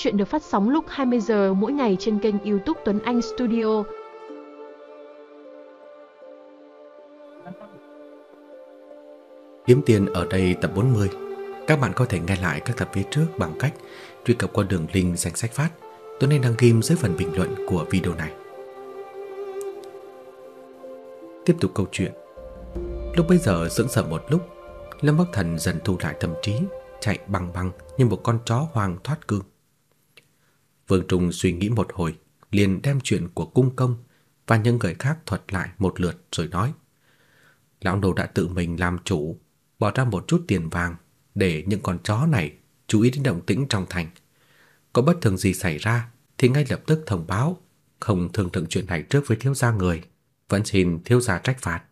Chuyện được phát sóng lúc 20 giờ mỗi ngày trên kênh YouTube Tuấn Anh Studio. Kiếm tiền ở đây tập 40. Các bạn có thể nghe lại các tập phía trước bằng cách truy cập qua đường link danh sách phát. Tuấn Anh đăng ghim dưới phần bình luận của video này. Tiếp tục câu chuyện. Lúc bây giờ sững sờ một lúc, Lâm Bắc Thần dần thu lại tâm trí, chạy băng băng như một con chó hoang thoát cương. Vương Trung suy nghĩ một hồi, liền đem chuyện của cung công và những người khác thuật lại một lượt rồi nói: "Lão đầu đã tự mình làm chủ, bỏ ra một chút tiền vàng để những con chó này chú ý đến động tĩnh trong thành. Có bất thường gì xảy ra thì ngay lập tức thông báo, không thương lượng chuyện này trước với thiếu gia người, vẫn xin thiếu gia trách phạt."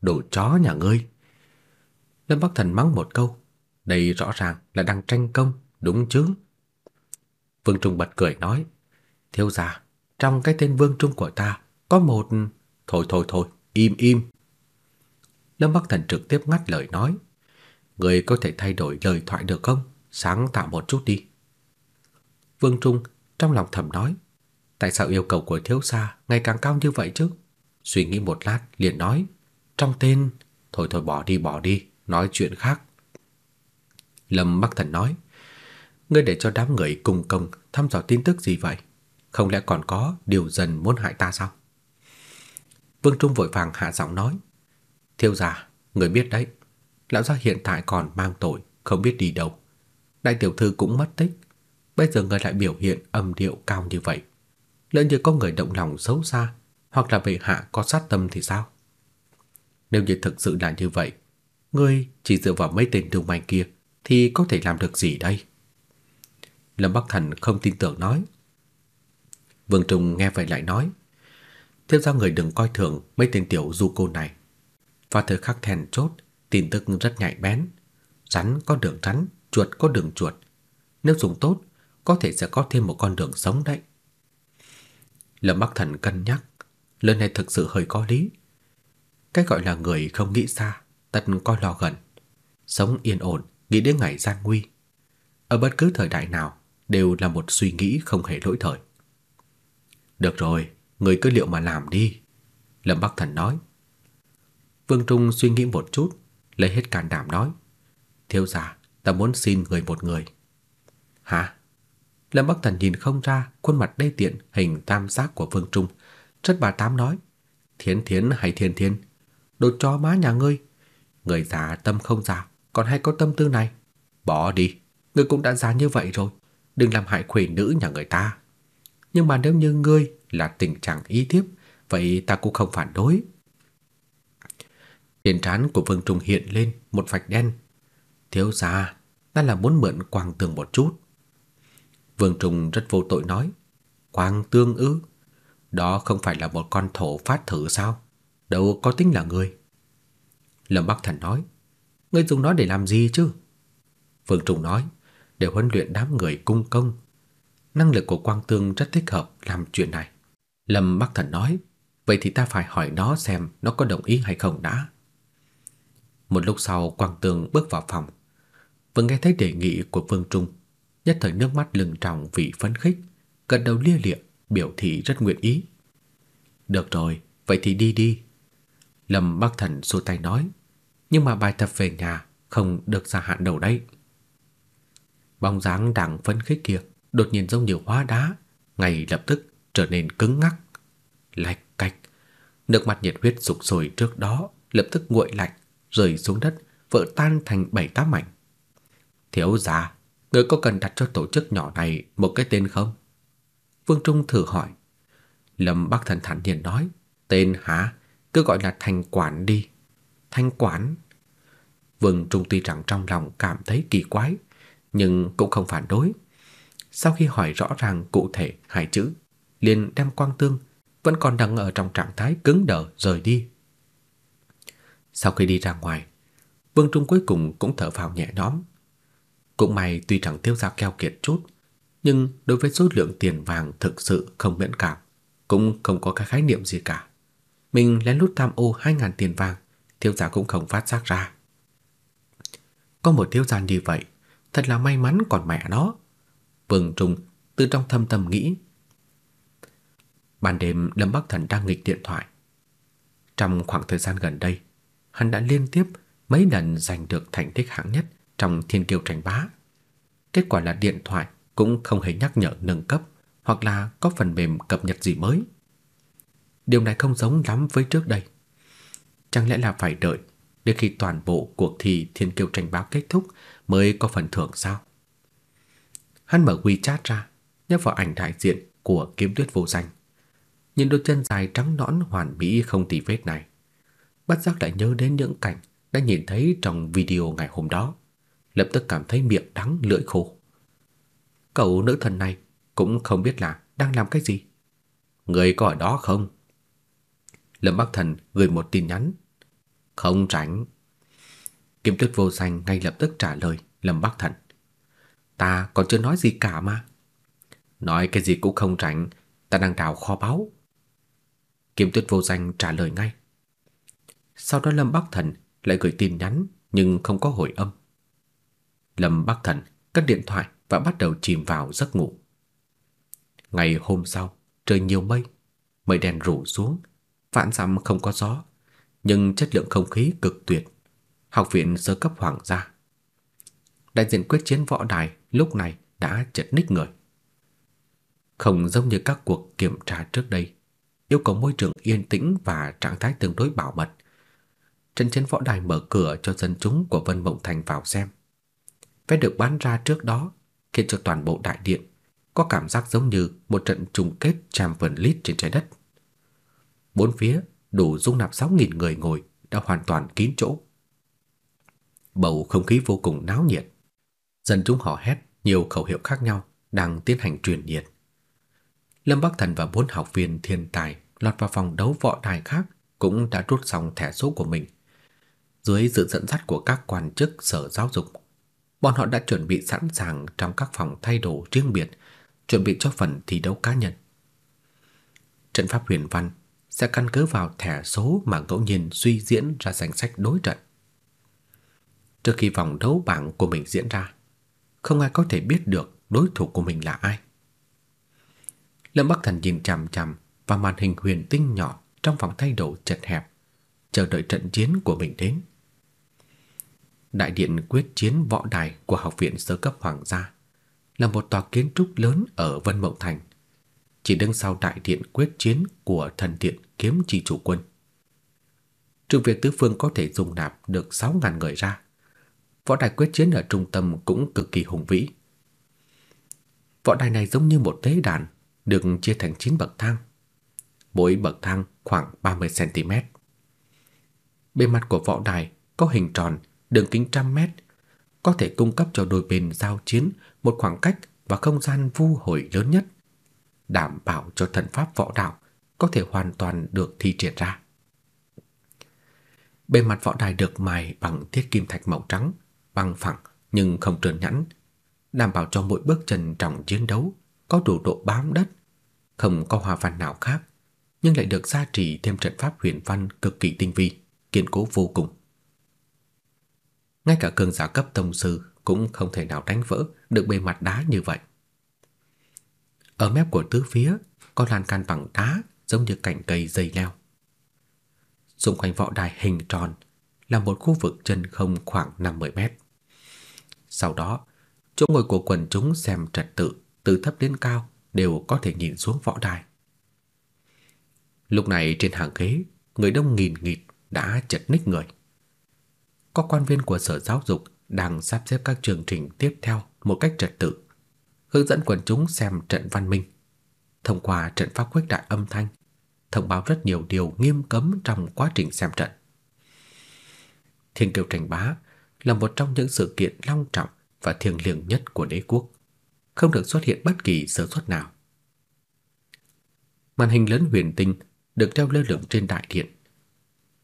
Đồ chó nhà ngươi. Lâm Bắc Thần mắng một câu, đây rõ ràng là đang tranh công, đúng chứ? Vương Trung bật cười nói, thiếu gia, trong cái tên Vương Trung của ta có một... Thôi thôi thôi, im im. Lâm Bắc Thần trực tiếp ngắt lời nói, người có thể thay đổi lời thoại được không? Sáng tạo một chút đi. Vương Trung trong lòng thầm nói, tại sao yêu cầu của thiếu gia ngày càng cao như vậy chứ? Suy nghĩ một lát liền nói, trong tên, thôi thôi bỏ đi bỏ đi, nói chuyện khác. Lâm Bắc Thần nói, ngươi để cho đám người cùng công thăm dò tin tức gì vậy? Không lẽ còn có điều dần muốn hại ta sao? Vương Trung vội vàng hạ giọng nói, thiếu gia, người biết đấy, lão gia hiện tại còn mang tội, không biết đi đâu. Đại tiểu thư cũng mất tích, bây giờ người lại biểu hiện âm điệu cao như vậy. Lỡ như có người động lòng xấu xa, hoặc là bệ hạ có sát tâm thì sao? Nếu như thực sự là như vậy, ngươi chỉ dựa vào mấy tên đồng manh kia thì có thể làm được gì đây? Lâm Bắc Thần không tin tưởng nói. Vương Trung nghe vậy lại nói, thiếu gia người đừng coi thường mấy tên tiểu du cô này. và thời khắc then chốt, tin tức rất nhạy bén. Rắn có đường rắn, chuột có đường chuột. Nếu dùng tốt, có thể sẽ có thêm một con đường sống đấy. Lâm Bắc Thần cân nhắc, lần này thực sự hơi có lý. Cái gọi là người không nghĩ xa, tất coi lo gần. Sống yên ổn, nghĩ đến ngày gian nguy. Ở bất cứ thời đại nào đều là một suy nghĩ không hề lỗi thời. Được rồi, người cứ liệu mà làm đi. Lâm Bắc Thần nói. Vương Trung suy nghĩ một chút, lấy hết can đảm nói. Thiếu gia, ta muốn xin người một người. Hả? Lâm Bắc Thần nhìn không ra khuôn mặt đê tiện hình tam giác của Vương Trung, rất bà tám nói: "Thiến Thiến hay Thiên Thiên, đồ chó má nhà ngươi, người già tâm không già, còn hay có tâm tư này, bỏ đi, ngươi cũng đã già như vậy rồi, đừng làm hại khuê nữ nhà người ta. Nhưng mà nếu như ngươi là tình trạng ý thiếp, vậy ta cũng không phản đối." Trên trán của Vương Trung hiện lên một vạch đen. "Thiếu gia, ta là muốn mượn quang tường một chút." Vương Trung rất vô tội nói, "Quang tương ư? Đó không phải là một con thổ phát thử sao? Đâu có tính là người." Lâm Bắc Thần nói, "Ngươi dùng nó để làm gì chứ?" Vương Trung nói, "Để huấn luyện đám người cung công. Năng lực của Quang Tương rất thích hợp làm chuyện này." Lâm Bắc Thần nói, "Vậy thì ta phải hỏi nó xem nó có đồng ý hay không đã." Một lúc sau Quang Tương bước vào phòng, vừa nghe thấy đề nghị của Vương Trung, nhất thời nước mắt lưng tròng vì phấn khích, gật đầu lia lịa, biểu thị rất nguyện ý. "Được rồi, vậy thì đi đi." Lâm Bắc Thần xua tay nói, "Nhưng mà bài tập về nhà không được gia hạn đầu đấy." Bóng dáng đang phấn khích kia đột nhiên giống như hóa đá, ngay lập tức trở nên cứng ngắc, lạch cạch. Nước mặt nhiệt huyết sục sôi trước đó lập tức nguội lạnh, rơi xuống đất, vỡ tan thành bảy tám mảnh. Thiếu gia, người có cần đặt cho tổ chức nhỏ này một cái tên không? Vương Trung thử hỏi. Lâm Bắc Thần thản nhiên nói, tên hả? Cứ gọi là thành quản đi. Thành quản? Vương Trung tuy rằng trong lòng cảm thấy kỳ quái, nhưng cũng không phản đối. Sau khi hỏi rõ ràng cụ thể hai chữ, liền đem quang tương vẫn còn đang ở trong trạng thái cứng đờ rời đi. Sau khi đi ra ngoài, Vương Trung cuối cùng cũng thở phào nhẹ nhõm. Cũng may tuy chẳng tiêu ra keo kiệt chút, nhưng đối với số lượng tiền vàng thực sự không miễn cảm, cũng không có cái khái niệm gì cả. Mình lén lút tham ô 2000 tiền vàng, tiêu gia cũng không phát giác ra. Có một tiêu gia như vậy, thật là may mắn còn mẹ nó. Vương Trung từ trong thâm tâm nghĩ. Ban đêm Lâm Bắc Thần đang nghịch điện thoại. Trong khoảng thời gian gần đây, hắn đã liên tiếp mấy lần giành được thành tích hạng nhất trong thiên kiêu tranh bá. Kết quả là điện thoại cũng không hề nhắc nhở nâng cấp hoặc là có phần mềm cập nhật gì mới. Điều này không giống lắm với trước đây. Chẳng lẽ là phải đợi đến khi toàn bộ cuộc thi thiên kiêu tranh bá kết thúc mới có phần thưởng sao? Hắn mở WeChat ra, nhấp vào ảnh đại diện của kiếm tuyết vô danh. Nhìn đôi chân dài trắng nõn hoàn mỹ không tì vết này, bất giác lại nhớ đến những cảnh đã nhìn thấy trong video ngày hôm đó, lập tức cảm thấy miệng đắng lưỡi khô. Cậu nữ thần này cũng không biết là đang làm cái gì. Người có ở đó không? Lâm Bắc Thần gửi một tin nhắn. Không tránh. Kiếm Tuyết vô danh ngay lập tức trả lời Lâm Bắc Thần. Ta còn chưa nói gì cả mà. Nói cái gì cũng không tránh, ta đang đào kho báu. Kiếm Tuyết vô danh trả lời ngay. Sau đó Lâm Bắc Thần lại gửi tin nhắn nhưng không có hồi âm. Lâm Bắc Thần cất điện thoại và bắt đầu chìm vào giấc ngủ. Ngày hôm sau, trời nhiều mây, mây đen rủ xuống, vạn dặm không có gió, nhưng chất lượng không khí cực tuyệt. Học viện sơ cấp hoàng gia. Đại diện quyết chiến võ đài lúc này đã chật ních người. Không giống như các cuộc kiểm tra trước đây, yêu cầu môi trường yên tĩnh và trạng thái tương đối bảo mật. Trận chiến võ đài mở cửa cho dân chúng của Vân Mộng Thành vào xem. Vé được bán ra trước đó khiến cho toàn bộ đại điện có cảm giác giống như một trận chung kết Champions League trên trái đất. Bốn phía đủ dung nạp 6000 người ngồi đã hoàn toàn kín chỗ. Bầu không khí vô cùng náo nhiệt. Dân chúng hò hét nhiều khẩu hiệu khác nhau đang tiến hành truyền nhiệt. Lâm Bắc Thần và bốn học viên thiên tài lọt vào phòng đấu võ đài khác cũng đã rút xong thẻ số của mình. Dưới sự dẫn dắt của các quan chức sở giáo dục, bọn họ đã chuẩn bị sẵn sàng trong các phòng thay đồ riêng biệt, chuẩn bị cho phần thi đấu cá nhân. Trận pháp huyền văn sẽ căn cứ vào thẻ số mà ngẫu nhiên suy diễn ra danh sách đối trận. Trước khi vòng đấu bảng của mình diễn ra, không ai có thể biết được đối thủ của mình là ai. Lâm Bắc Thần nhìn chằm chằm vào màn hình huyền tinh nhỏ trong phòng thay đồ chật hẹp, chờ đợi trận chiến của mình đến. Đại điện quyết chiến võ đài của học viện sơ cấp hoàng gia là một tòa kiến trúc lớn ở Vân Mộng Thành, chỉ đứng sau đại điện quyết chiến của thần điện kiếm chỉ chủ quân. Trừ việc tứ phương có thể dung nạp được 6.000 người ra, võ đài quyết chiến ở trung tâm cũng cực kỳ hùng vĩ. Võ đài này giống như một tế đàn, được chia thành 9 bậc thang. Mỗi bậc thang khoảng 30 cm. Bề mặt của võ đài có hình tròn, đường kính trăm mét, có thể cung cấp cho đôi bên giao chiến một khoảng cách và không gian vu hồi lớn nhất, đảm bảo cho thần pháp võ đạo có thể hoàn toàn được thi triển ra. Bề mặt võ đài được mài bằng thiết kim thạch màu trắng, bằng phẳng nhưng không trơn nhẵn, đảm bảo cho mỗi bước chân trong chiến đấu có đủ độ bám đất, không có hoa văn nào khác, nhưng lại được gia trì thêm trận pháp huyền văn cực kỳ tinh vi, kiên cố vô cùng. Ngay cả cường giả cấp tông sư cũng không thể nào đánh vỡ được bề mặt đá như vậy. Ở mép của tứ phía có lan can bằng đá giống như cành cây dây leo. Xung quanh võ đài hình tròn là một khu vực chân không khoảng 50 mét. Sau đó, chỗ ngồi của quần chúng xem trật tự từ thấp đến cao đều có thể nhìn xuống võ đài. Lúc này trên hàng ghế, người đông nghìn nghịt đã chật ních người. Có quan viên của Sở Giáo dục đang sắp xếp các chương trình tiếp theo một cách trật tự, hướng dẫn quần chúng xem trận văn minh. Thông qua trận pháp khuếch đại âm thanh, thông báo rất nhiều điều nghiêm cấm trong quá trình xem trận. Thiên kiều tranh bá là một trong những sự kiện long trọng và thiêng liêng nhất của đế quốc, không được xuất hiện bất kỳ sơ suất nào. Màn hình lớn huyền tinh được treo lơ lửng trên đại điện.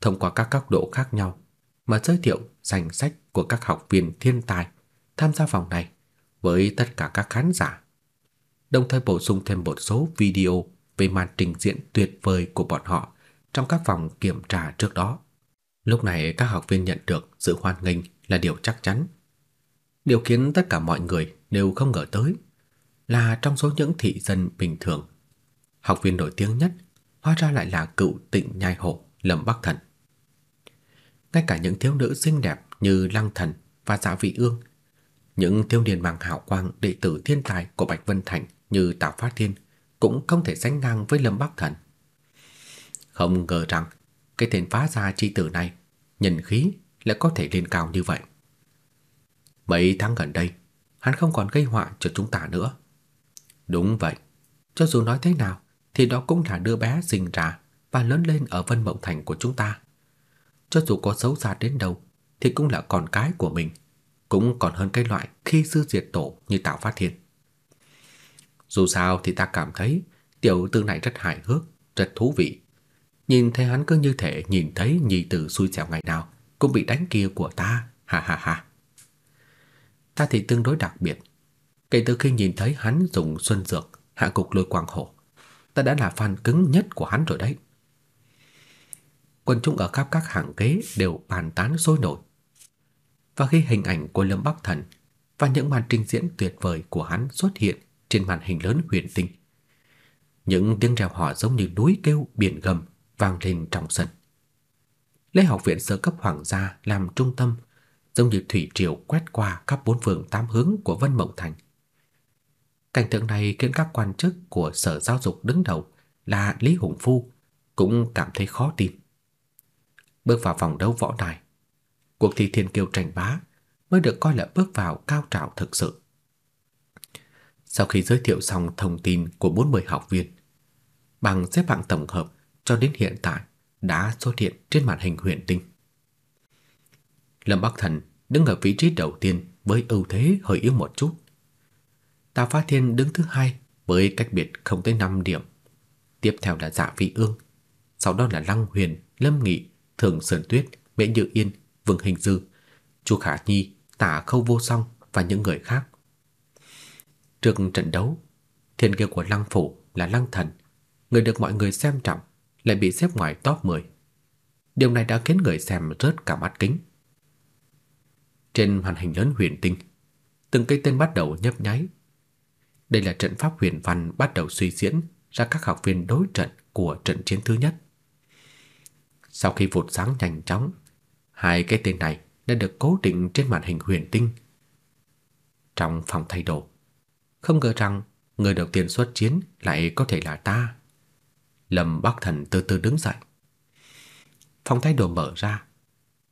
Thông qua các góc độ khác nhau mà giới thiệu danh sách của các học viên thiên tài tham gia vòng này với tất cả các khán giả. Đồng thời bổ sung thêm một số video về màn trình diễn tuyệt vời của bọn họ trong các vòng kiểm tra trước đó. Lúc này các học viên nhận được sự hoan nghênh là điều chắc chắn. Điều khiến tất cả mọi người đều không ngờ tới là trong số những thị dân bình thường. Học viên nổi tiếng nhất hóa ra lại là cựu tịnh nhai hộ Lâm Bắc Thần. Ngay cả những thiếu nữ xinh đẹp như Lăng Thần và Dạ Vị Ương, những thiếu niên mang hào quang đệ tử thiên tài của Bạch Vân Thành như Tào Phát Thiên cũng không thể sánh ngang với Lâm Bắc Thần. Không ngờ rằng cái tên phá gia chi tử này nhân khí lại có thể lên cao như vậy. Mấy tháng gần đây, hắn không còn gây họa cho chúng ta nữa. Đúng vậy, cho dù nói thế nào thì đó cũng là đứa bé sinh ra và lớn lên ở Vân Mộng Thành của chúng ta. Cho dù có xấu xa đến đâu thì cũng là con cái của mình, cũng còn hơn cái loại khi sư diệt tổ như Tạo Phát Thiên. Dù sao thì ta cảm thấy tiểu tử này rất hài hước, rất thú vị. Nhìn thấy hắn cứ như thể nhìn thấy nhị tử xui xẻo ngày nào cũng bị đánh kia của ta, ha ha ha. Ta thì tương đối đặc biệt. Kể từ khi nhìn thấy hắn dùng xuân dược hạ cục lôi quang hổ, ta đã là fan cứng nhất của hắn rồi đấy. Quân chúng ở khắp các hàng ghế đều bàn tán sôi nổi. Và khi hình ảnh của Lâm Bắc Thần và những màn trình diễn tuyệt vời của hắn xuất hiện trên màn hình lớn huyền tinh, những tiếng reo hò giống như núi kêu biển gầm vang lên trong sân. Lấy học viện sơ cấp hoàng gia làm trung tâm, giống như thủy triều quét qua khắp bốn phương tám hướng của Vân Mộng Thành. Cảnh tượng này khiến các quan chức của Sở Giáo dục đứng đầu là Lý Hùng Phu cũng cảm thấy khó tin. Bước vào vòng đấu võ đài, cuộc thi thiên kiêu tranh bá mới được coi là bước vào cao trào thực sự. Sau khi giới thiệu xong thông tin của 40 học viên, bằng xếp hạng tổng hợp cho đến hiện tại đã xuất hiện trên màn hình huyền tinh. Lâm Bắc Thần đứng ở vị trí đầu tiên với ưu thế hơi yếu một chút. Tào Phá Thiên đứng thứ hai với cách biệt không tới 5 điểm. Tiếp theo là Dạ Vị Ương, sau đó là Lăng Huyền, Lâm Nghị, Thường Sơn Tuyết, Mễ Như Yên, Vương Hình Dư, Chu Khả Nhi, Tả Khâu Vô Song và những người khác. Trước trận đấu, thiên kiêu của Lăng phủ là Lăng Thần, người được mọi người xem trọng, lại bị xếp ngoài top 10. Điều này đã khiến người xem rớt cả mắt kính. Trên màn hình lớn huyền tinh, từng cái tên bắt đầu nhấp nháy. Đây là trận pháp huyền văn bắt đầu suy diễn ra các học viên đối trận của trận chiến thứ nhất. Sau khi vụt sáng nhanh chóng, hai cái tên này đã được cố định trên màn hình huyền tinh. Trong phòng thay đồ, không ngờ rằng người đầu tiên xuất chiến lại có thể là ta. Lâm Bắc Thần từ từ đứng dậy. Phòng thay đồ mở ra,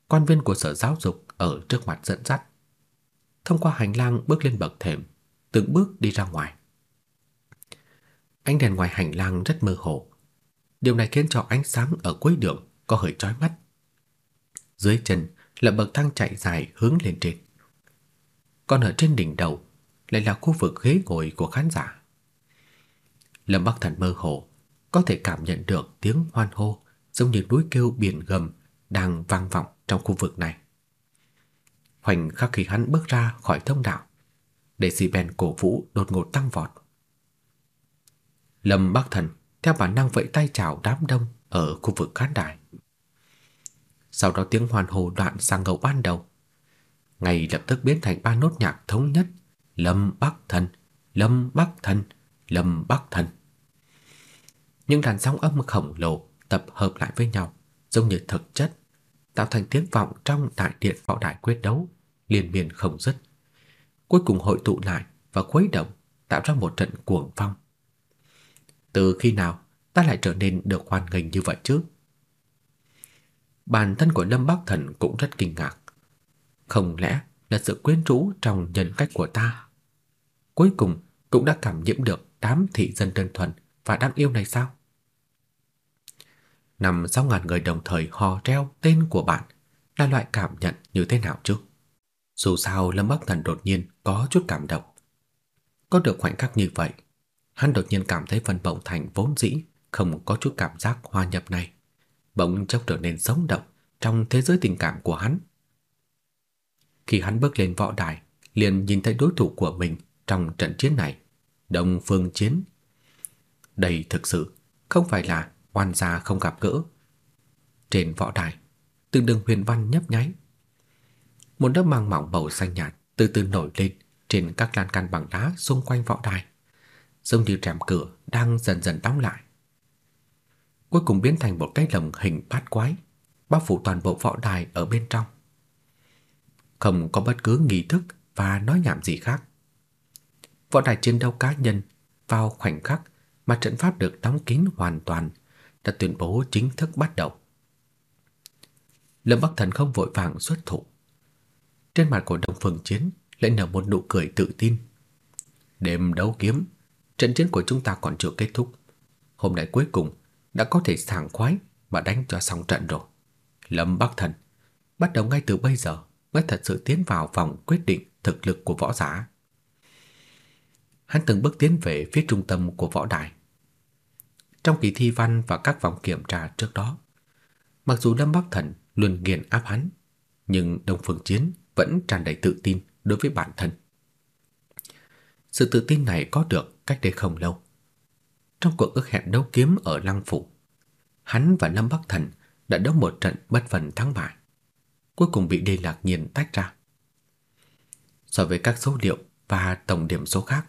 quan viên của sở giáo dục ở trước mặt dẫn dắt. Thông qua hành lang bước lên bậc thềm, từng bước đi ra ngoài. Ánh đèn ngoài hành lang rất mơ hồ. Điều này khiến cho ánh sáng ở cuối đường có hơi chói mắt. Dưới chân là bậc thang chạy dài hướng lên trên. Còn ở trên đỉnh đầu lại là khu vực ghế ngồi của khán giả. Lâm Bắc Thần mơ hồ có thể cảm nhận được tiếng hoan hô giống như núi kêu biển gầm đang vang vọng trong khu vực này. Khoảnh khắc khi hắn bước ra khỏi thông đạo, decibel cổ vũ đột ngột tăng vọt. Lâm Bắc Thần theo bản năng vẫy tay chào đám đông ở khu vực khán đài. Sau đó tiếng hoan hô đoạn sang ngầu ban đầu, ngay lập tức biến thành ba nốt nhạc thống nhất, Lâm Bắc Thần, Lâm Bắc Thần, Lâm Bắc Thần. Những đàn sóng âm khổng lồ tập hợp lại với nhau, giống như thực chất, tạo thành tiếng vọng trong đại điện võ đại quyết đấu, liên miên không dứt. Cuối cùng hội tụ lại và khuấy động, tạo ra một trận cuồng phong. Từ khi nào ta lại trở nên được hoan nghênh như vậy chứ? Bản thân của Lâm Bắc Thần cũng rất kinh ngạc. Không lẽ là sự quyến rũ trong nhân cách của ta? Cuối cùng cũng đã cảm nhiễm được đám thị dân đơn thuần và đáng yêu này sao? Năm sáu ngàn người đồng thời hò reo tên của bạn là loại cảm nhận như thế nào chứ? Dù sao Lâm Bắc Thần đột nhiên có chút cảm động. Có được khoảnh khắc như vậy, hắn đột nhiên cảm thấy phần bổng thành vốn dĩ không có chút cảm giác hòa nhập này, bỗng chốc trở nên sống động trong thế giới tình cảm của hắn. Khi hắn bước lên võ đài, liền nhìn thấy đối thủ của mình trong trận chiến này, Đông Phương Chiến. Đây thực sự không phải là oan gia không gặp gỡ. Trên võ đài, từng đường huyền văn nhấp nháy. Một lớp màng mỏng màu xanh nhạt từ từ nổi lên trên các lan can bằng đá xung quanh võ đài, giống như rèm cửa đang dần dần đóng lại. Cuối cùng biến thành một cái lồng hình bát quái, bao phủ toàn bộ võ đài ở bên trong. Không có bất cứ nghi thức và nói nhảm gì khác. Võ đài chiến đấu cá nhân vào khoảnh khắc mà trận pháp được đóng kín hoàn toàn đã tuyên bố chính thức bắt đầu. Lâm Bắc Thần không vội vàng xuất thủ. Trên mặt của Đông Phương Chiến lại nở một nụ cười tự tin. Đêm đấu kiếm, trận chiến của chúng ta còn chưa kết thúc. Hôm nay cuối cùng đã có thể sảng khoái mà đánh cho xong trận rồi. Lâm Bắc Thần, bắt đầu ngay từ bây giờ mới thật sự tiến vào vòng quyết định thực lực của võ giả. Hắn từng bước tiến về phía trung tâm của võ đài. Trong kỳ thi văn và các vòng kiểm tra trước đó, mặc dù Lâm Bắc Thần luôn nghiền áp hắn, nhưng Đông Phương Chiến vẫn tràn đầy tự tin đối với bản thân. Sự tự tin này có được cách đây không lâu. Trong cuộc ước hẹn đấu kiếm ở Lăng Phủ, hắn và Lâm Bắc Thần đã đấu một trận bất phần thắng bại, cuối cùng bị Đề Lạc Nhiên tách ra. So với các số liệu và tổng điểm số khác,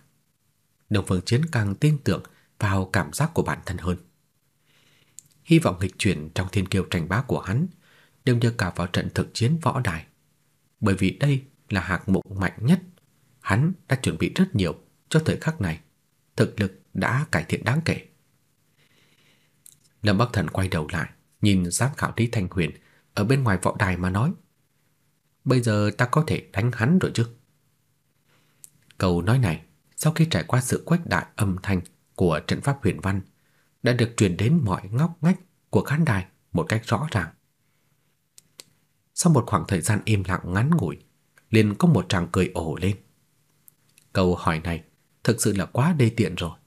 Đông Phương Chiến càng tin tưởng vào cảm giác của bản thân hơn. Hy vọng nghịch chuyển trong thiên kiêu tranh bá của hắn đều nhờ cả vào trận thực chiến võ đài. Bởi vì đây là hạng mục mạnh nhất, hắn đã chuẩn bị rất nhiều cho thời khắc này, thực lực đã cải thiện đáng kể. Lâm Bắc Thần quay đầu lại, nhìn giám khảo Lý Thanh Huyền ở bên ngoài võ đài mà nói: "Bây giờ ta có thể đánh hắn rồi chứ?" Câu nói này, sau khi trải qua sự quách đại âm thanh của trận pháp huyền văn, đã được truyền đến mọi ngóc ngách của khán đài một cách rõ ràng. Sau một khoảng thời gian im lặng ngắn ngủi, liền có một tràng cười ồ lên. Câu hỏi này thực sự là quá đê tiện rồi.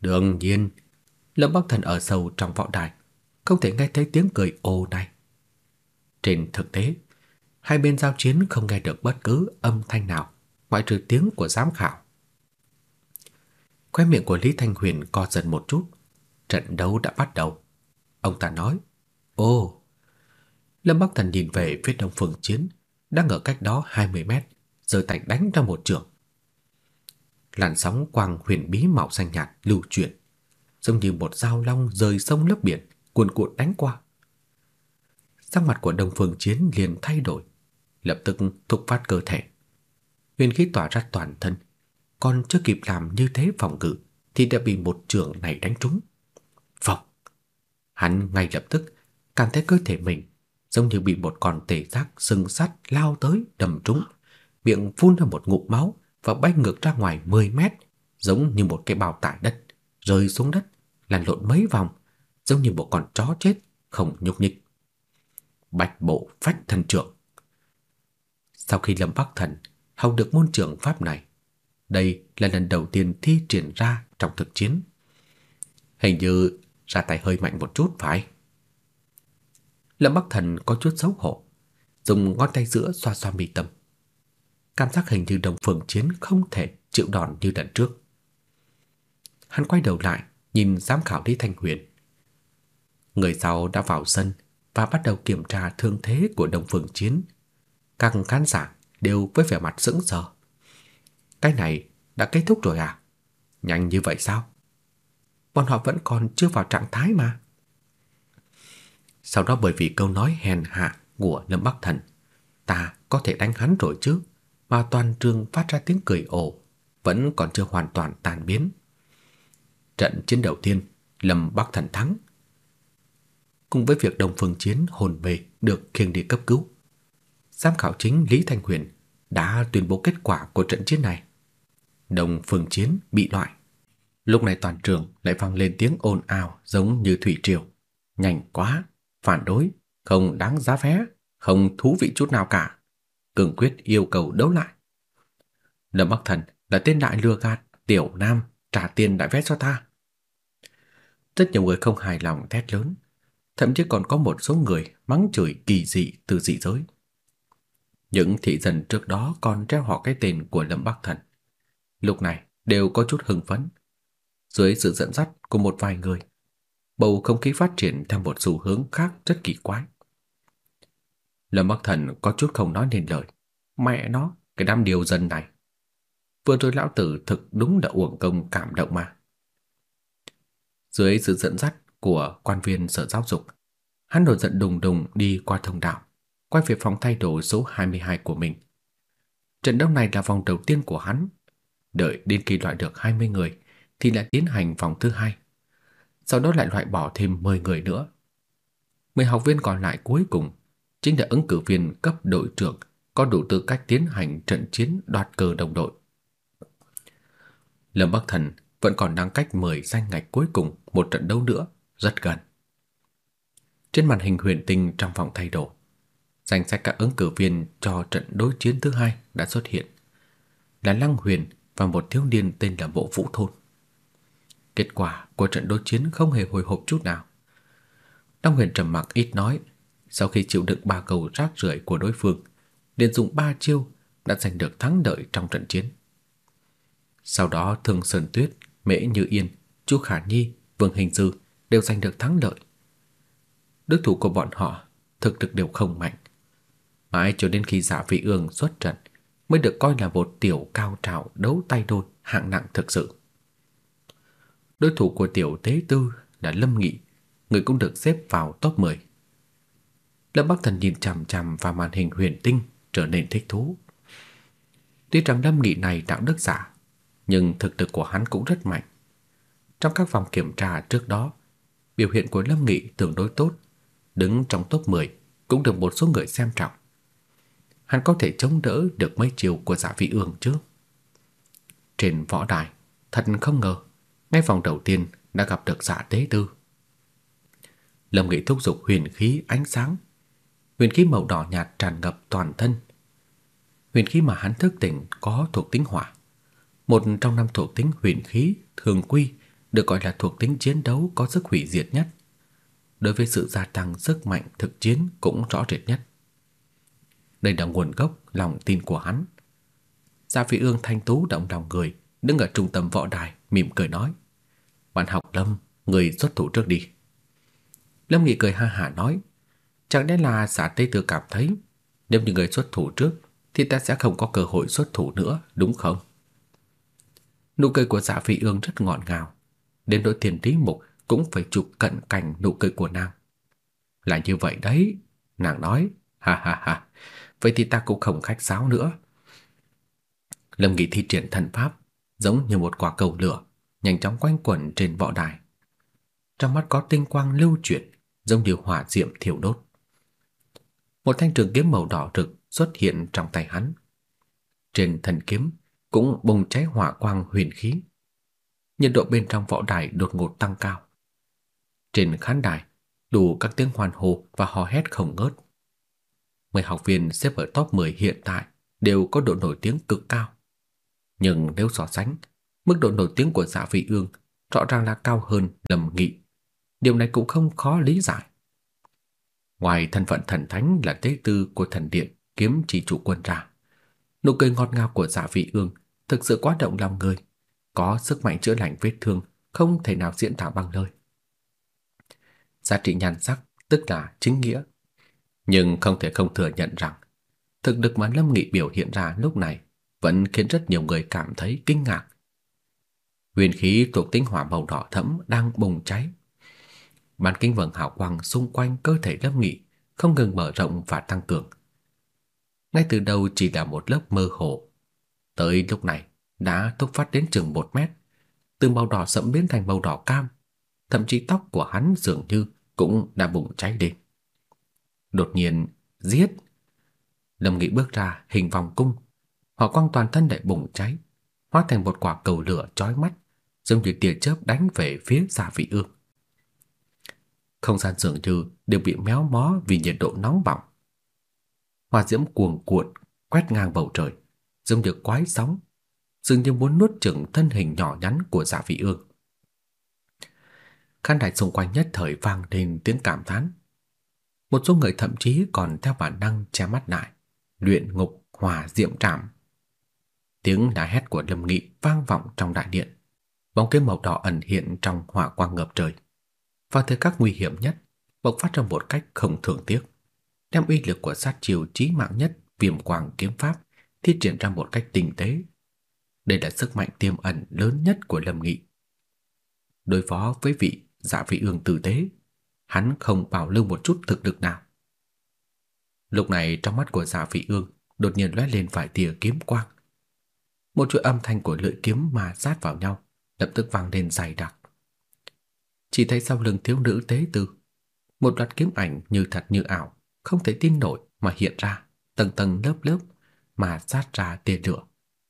Đương nhiên, Lâm Bắc Thần ở sâu trong võ đài, không thể nghe thấy tiếng cười ồ này. Trên thực tế, hai bên giao chiến không nghe được bất cứ âm thanh nào ngoại trừ tiếng của giám khảo. Khóe miệng của Lý Thanh Huyền co giật một chút, trận đấu đã bắt đầu. Ông ta nói: "Ô". Lâm Bắc Thần nhìn về phía Đông Phương Chiến, đang ở cách đó 20 mét, giơ tay đánh ra một trường. Làn sóng quang huyền bí màu xanh nhạt lưu chuyển, giống như một dao long rời sông lấp biển, cuồn cuộn đánh qua. Sắc mặt của Đông Phương Chiến liền thay đổi, lập tức thúc phát cơ thể. Huyền khí tỏa ra toàn thân, còn chưa kịp làm như thế phòng ngự thì đã bị một trường này đánh trúng. Phộc. Hắn ngay lập tức cảm thấy cơ thể mình giống như bị một con tê giác sừng sắt lao tới đâm trúng, miệng phun ra một ngụm máu và bay ngược ra ngoài 10 mét, giống như một cái bao tải đất rơi xuống đất, lăn lộn mấy vòng, giống như một con chó chết không nhúc nhích. Bạch bộ phách thần trưởng. Sau khi Lâm Bắc Thần học được môn trưởng pháp này, đây là lần đầu tiên thi triển ra trong thực chiến. Hình như ra tay hơi mạnh một chút phải. Lâm Bắc Thần có chút xấu hổ, dùng ngón tay giữa xoa xoa mi tâm. Cảm giác hình như đồng phượng chiến không thể chịu đòn như lần trước. Hắn quay đầu lại, nhìn giám khảo Lý Thanh Huyền. Người sau đã vào sân và bắt đầu kiểm tra thương thế của đồng phượng chiến. Các khán giả đều với vẻ mặt sững sờ. Cái này đã kết thúc rồi à? Nhanh như vậy sao? Bọn họ vẫn còn chưa vào trạng thái mà. Sau đó bởi vì câu nói hèn hạ của Lâm Bắc Thần, ta có thể đánh hắn rồi chứ, mà toàn trường phát ra tiếng cười ồ, vẫn còn chưa hoàn toàn tan biến. Trận chiến đầu tiên, Lâm Bắc Thần thắng. Cùng với việc Đồng Phương Chiến hồn mê được khiêng đi cấp cứu, giám khảo chính Lý Thanh Huyền đã tuyên bố kết quả của trận chiến này. Đồng Phương Chiến bị loại. Lúc này toàn trường lại vang lên tiếng ồn ào giống như thủy triều. Nhanh quá, phản đối, không đáng giá vé, không thú vị chút nào cả. Cường quyết yêu cầu đấu lại. Lâm Bắc Thần là tên đại lừa gạt, tiểu nam, trả tiền đại vé cho ta. Rất nhiều người không hài lòng thét lớn, thậm chí còn có một số người mắng chửi kỳ dị từ dị giới. Những thị dân trước đó còn treo họ cái tên của Lâm Bắc Thần, lúc này đều có chút hưng phấn. Dưới sự dẫn dắt của một vài người, bầu không khí phát triển theo một xu hướng khác rất kỳ quái. Lâm Bắc Thần có chút không nói nên lời. Mẹ nó, cái đám điều dân này. Vừa rồi lão tử thực đúng là uổng công cảm động mà. Dưới sự dẫn dắt của quan viên sở giáo dục, hắn nổi giận đùng đùng đi qua thông đạo, quay về phòng thay đồ số 22 của mình. Trận đấu này là vòng đầu tiên của hắn, đợi đến khi loại được 20 người thì lại tiến hành vòng thứ hai. Sau đó lại loại bỏ thêm 10 người nữa. 10 học viên còn lại cuối cùng chính là ứng cử viên cấp đội trưởng có đủ tư cách tiến hành trận chiến đoạt cờ đồng đội. Lâm Bắc Thần vẫn còn đang cách 10 danh ngạch cuối cùng một trận đấu nữa, rất gần. Trên màn hình huyền tinh trong phòng thay đồ, danh sách các ứng cử viên cho trận đối chiến thứ hai đã xuất hiện. Là Lăng Huyền và một thiếu niên tên là Bộ Vũ Thôn. Kết quả của trận đối chiến không hề hồi hộp chút nào. Đông Huyền trầm mặc ít nói, sau khi chịu đựng ba cầu rác rưởi của đối phương, liền dùng ba chiêu đã giành được thắng lợi trong trận chiến. Sau đó thường Sơn Tuyết, Mễ Như Yên, Chu Khả Nhi, Vương Hình Dư đều giành được thắng lợi. Đối thủ của bọn họ thực lực đều không mạnh. Mãi cho đến khi dạ Giả Vị Ương xuất trận mới được coi là một tiểu cao trào đấu tay đôi hạng nặng thực sự. Đối thủ của tiểu tế tư là Lâm Nghị, người cũng được xếp vào top 10. Lâm Bắc Thần nhìn chằm chằm vào màn hình huyền tinh trở nên thích thú. Tuy rằng Lâm Nghị này đạo đức giả, nhưng thực lực của hắn cũng rất mạnh. Trong các vòng kiểm tra trước đó, biểu hiện của Lâm Nghị tương đối tốt, đứng trong top 10 cũng được một số người xem trọng. Hắn có thể chống đỡ được mấy chiều của dạ Giả Vị Ương chứ? Trên võ đài, thật không ngờ, ngay vòng đầu tiên đã gặp được Giả Tế Tư. Lâm Nghị thúc giục huyền khí ánh sáng, huyền khí màu đỏ nhạt tràn ngập toàn thân. Huyền khí mà hắn thức tỉnh có thuộc tính hỏa, một trong năm thuộc tính huyền khí thường quy được gọi là thuộc tính chiến đấu có sức hủy diệt nhất. Đối với sự gia tăng sức mạnh thực chiến cũng rõ rệt nhất. Đây là nguồn gốc lòng tin của hắn. Gia Phi Ương thanh tú động lòng người, đứng ở trung tâm võ đài, mỉm cười nói: "Bạn học Lâm, người xuất thủ trước đi." Lâm Nghị cười ha hả nói: "Chẳng lẽ là giả Tây Tư cảm thấy nếu như người xuất thủ trước thì ta sẽ không có cơ hội xuất thủ nữa, đúng không?" Nụ cười của Dạ Phi Ương rất ngọt ngào, đến nỗi Tiền Tí Mục cũng phải chụp cận cảnh nụ cười của nàng. Là như vậy đấy, nàng nói, ha ha ha, vậy thì ta cũng không khách sáo nữa. Lâm Nghị thi triển thần pháp, giống như một quả cầu lửa, nhanh chóng quanh quẩn trên võ đài. Trong mắt có tinh quang lưu chuyển, giống như hỏa diệm thiêu đốt. Một thanh trường kiếm màu đỏ rực xuất hiện trong tay hắn. Trên thần kiếm cũng bùng cháy hỏa quang huyền khí. Nhiệt độ bên trong võ đài đột ngột tăng cao. Trên khán đài, đủ các tiếng hoan hô và hò hét không ngớt. Mười học viên xếp ở top 10 hiện tại đều có độ nổi tiếng cực cao. Nhưng nếu so sánh, mức độ nổi tiếng của Dạ Vị Ương rõ ràng là cao hơn Lâm Nghị. Điều này cũng không khó lý giải. Ngoài thân phận thần thánh là tế tư của thần điện kiếm chỉ chủ quân ra, nụ cười ngọt ngào của Dạ Vị Ương thực sự quá động lòng người, có sức mạnh chữa lành vết thương không thể nào diễn tả bằng lời. Giá trị nhan sắc tức là chính nghĩa, nhưng không thể không thừa nhận rằng thực lực mà Lâm Nghị biểu hiện ra lúc này vẫn khiến rất nhiều người cảm thấy kinh ngạc. Huyền khí thuộc tính hỏa màu đỏ thẫm đang bùng cháy. bàn kính vầng hào quang xung quanh cơ thể Lâm Nghị không ngừng mở rộng và tăng cường. Ngay từ đầu chỉ là một lớp mơ hồ, tới lúc này đã thúc phát đến chừng một mét, từ màu đỏ sẫm biến thành màu đỏ cam, thậm chí tóc của hắn dường như cũng đã bùng cháy lên. Đột nhiên, giết! Lâm Nghị bước ra hình vòng cung, hỏa quang toàn thân lại bùng cháy, hóa thành một quả cầu lửa chói mắt, giống như tia chớp đánh về phía Giả Vị Ương. Không gian dường như đều bị méo mó vì nhiệt độ nóng bỏng. Hỏa diễm cuồn cuộn quét ngang bầu trời, giống như quái sóng, dường như muốn nuốt chửng thân hình nhỏ nhắn của Giả Vị Ương. Khán đài xung quanh nhất thời vang lên tiếng cảm thán. Một số người thậm chí còn theo bản năng che mắt lại, luyện ngục hỏa diệm trảm. Tiếng la hét của Lâm Nghị vang vọng trong đại điện. Bóng kiếm màu đỏ ẩn hiện trong hỏa quang ngập trời. và thời khắc nguy hiểm nhất, bộc phát trong một cách không thường tiếc, đem uy lực của sát chiêu chí mạng nhất Viêm Quang kiếm pháp thi triển ra một cách tinh tế. Đây là sức mạnh tiềm ẩn lớn nhất của Lâm Nghị. Đối phó với vị Dạ Vị Ương tử tế, hắn không bảo lưu một chút thực lực nào. Lúc này trong mắt của Dạ Vị Ương đột nhiên lóe lên vài tia kiếm quang. Một chuỗi âm thanh của lưỡi kiếm mà sát vào nhau, lập tức vang lên dày đặc. Chỉ thấy sau lưng thiếu nữ tế tử, một loạt kiếm ảnh như thật như ảo, không thể tin nổi mà hiện ra, tầng tầng lớp lớp mà sát ra tia lửa,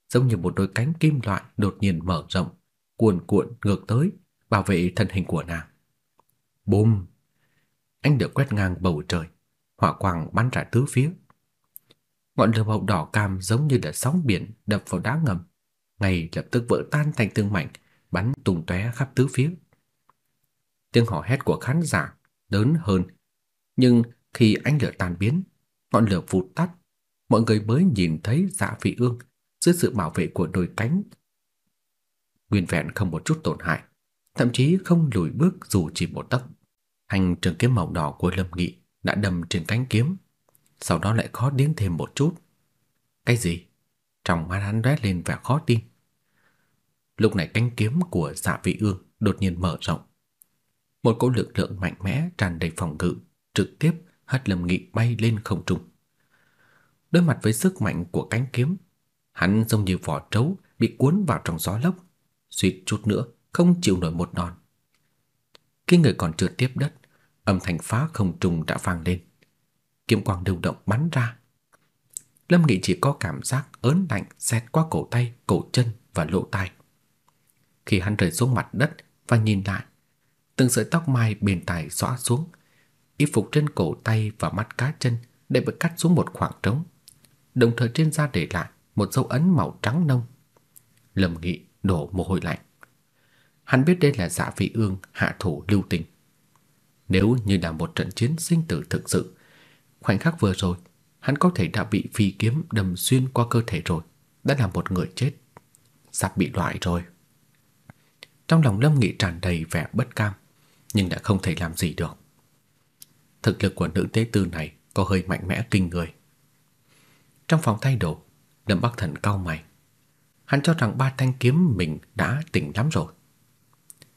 giống như một đôi cánh kim loại đột nhiên mở rộng, cuồn cuộn ngược tới, bảo vệ thân hình của nàng. Bùm! Anh được quét ngang bầu trời, hỏa quang bắn ra tứ phía. Ngọn lửa màu đỏ cam giống như là sóng biển đập vào đá ngầm, ngay lập tức vỡ tan thành từng mảnh, bắn tung tóe khắp tứ phía. Tiếng hò hét của khán giả lớn hơn, nhưng khi ánh lửa tan biến, ngọn lửa vụt tắt, mọi người mới nhìn thấy Dạ Phỉ Ương dưới sự bảo vệ của đôi cánh nguyên vẹn không một chút tổn hại, thậm chí không lùi bước dù chỉ một tấc. Hành trường kiếm màu đỏ của Lâm Nghị đã đâm trên cánh kiếm, sau đó lại khó điếng thêm một chút. Cái gì? Trong mắt hắn rét lên vẻ khó tin. Lúc này cánh kiếm của Dạ Vị Ương đột nhiên mở rộng. Một cỗ lực lượng mạnh mẽ tràn đầy phòng ngự, trực tiếp hất Lâm Nghị bay lên không trung. Đối mặt với sức mạnh của cánh kiếm, hắn giống như vỏ trấu bị cuốn vào trong gió lốc, suýt chút nữa không chịu nổi một đòn. Khi người còn chưa tiếp đất, âm thanh phá không trung đã vang lên. Kiếm quang lưu động bắn ra. Lâm Nghị chỉ có cảm giác ớn lạnh xẹt qua cổ tay, cổ chân và lỗ tai. Khi hắn rơi xuống mặt đất và nhìn lại, từng sợi tóc mai bên tai xõa xuống, y phục trên cổ tay và mắt cá chân đều bị cắt xuống một khoảng trống, đồng thời trên da để lại một dấu ấn màu trắng nông. Lâm Nghị đổ mồ hôi lạnh. Hắn biết đây là Dạ Vị Ương hạ thủ lưu tình. Nếu như là một trận chiến sinh tử thực sự, khoảnh khắc vừa rồi, hắn có thể đã bị phi kiếm đâm xuyên qua cơ thể rồi, đã là một người chết, sắp bị loại rồi. Trong lòng Lâm Nghị tràn đầy vẻ bất cam, nhưng đã không thể làm gì được. Thực lực của nữ tế tư này có hơi mạnh mẽ kinh người. Trong phòng thay đồ, Lâm Bắc Thần cau mày. Hắn cho rằng ba thanh kiếm mình đã tỉnh lắm rồi.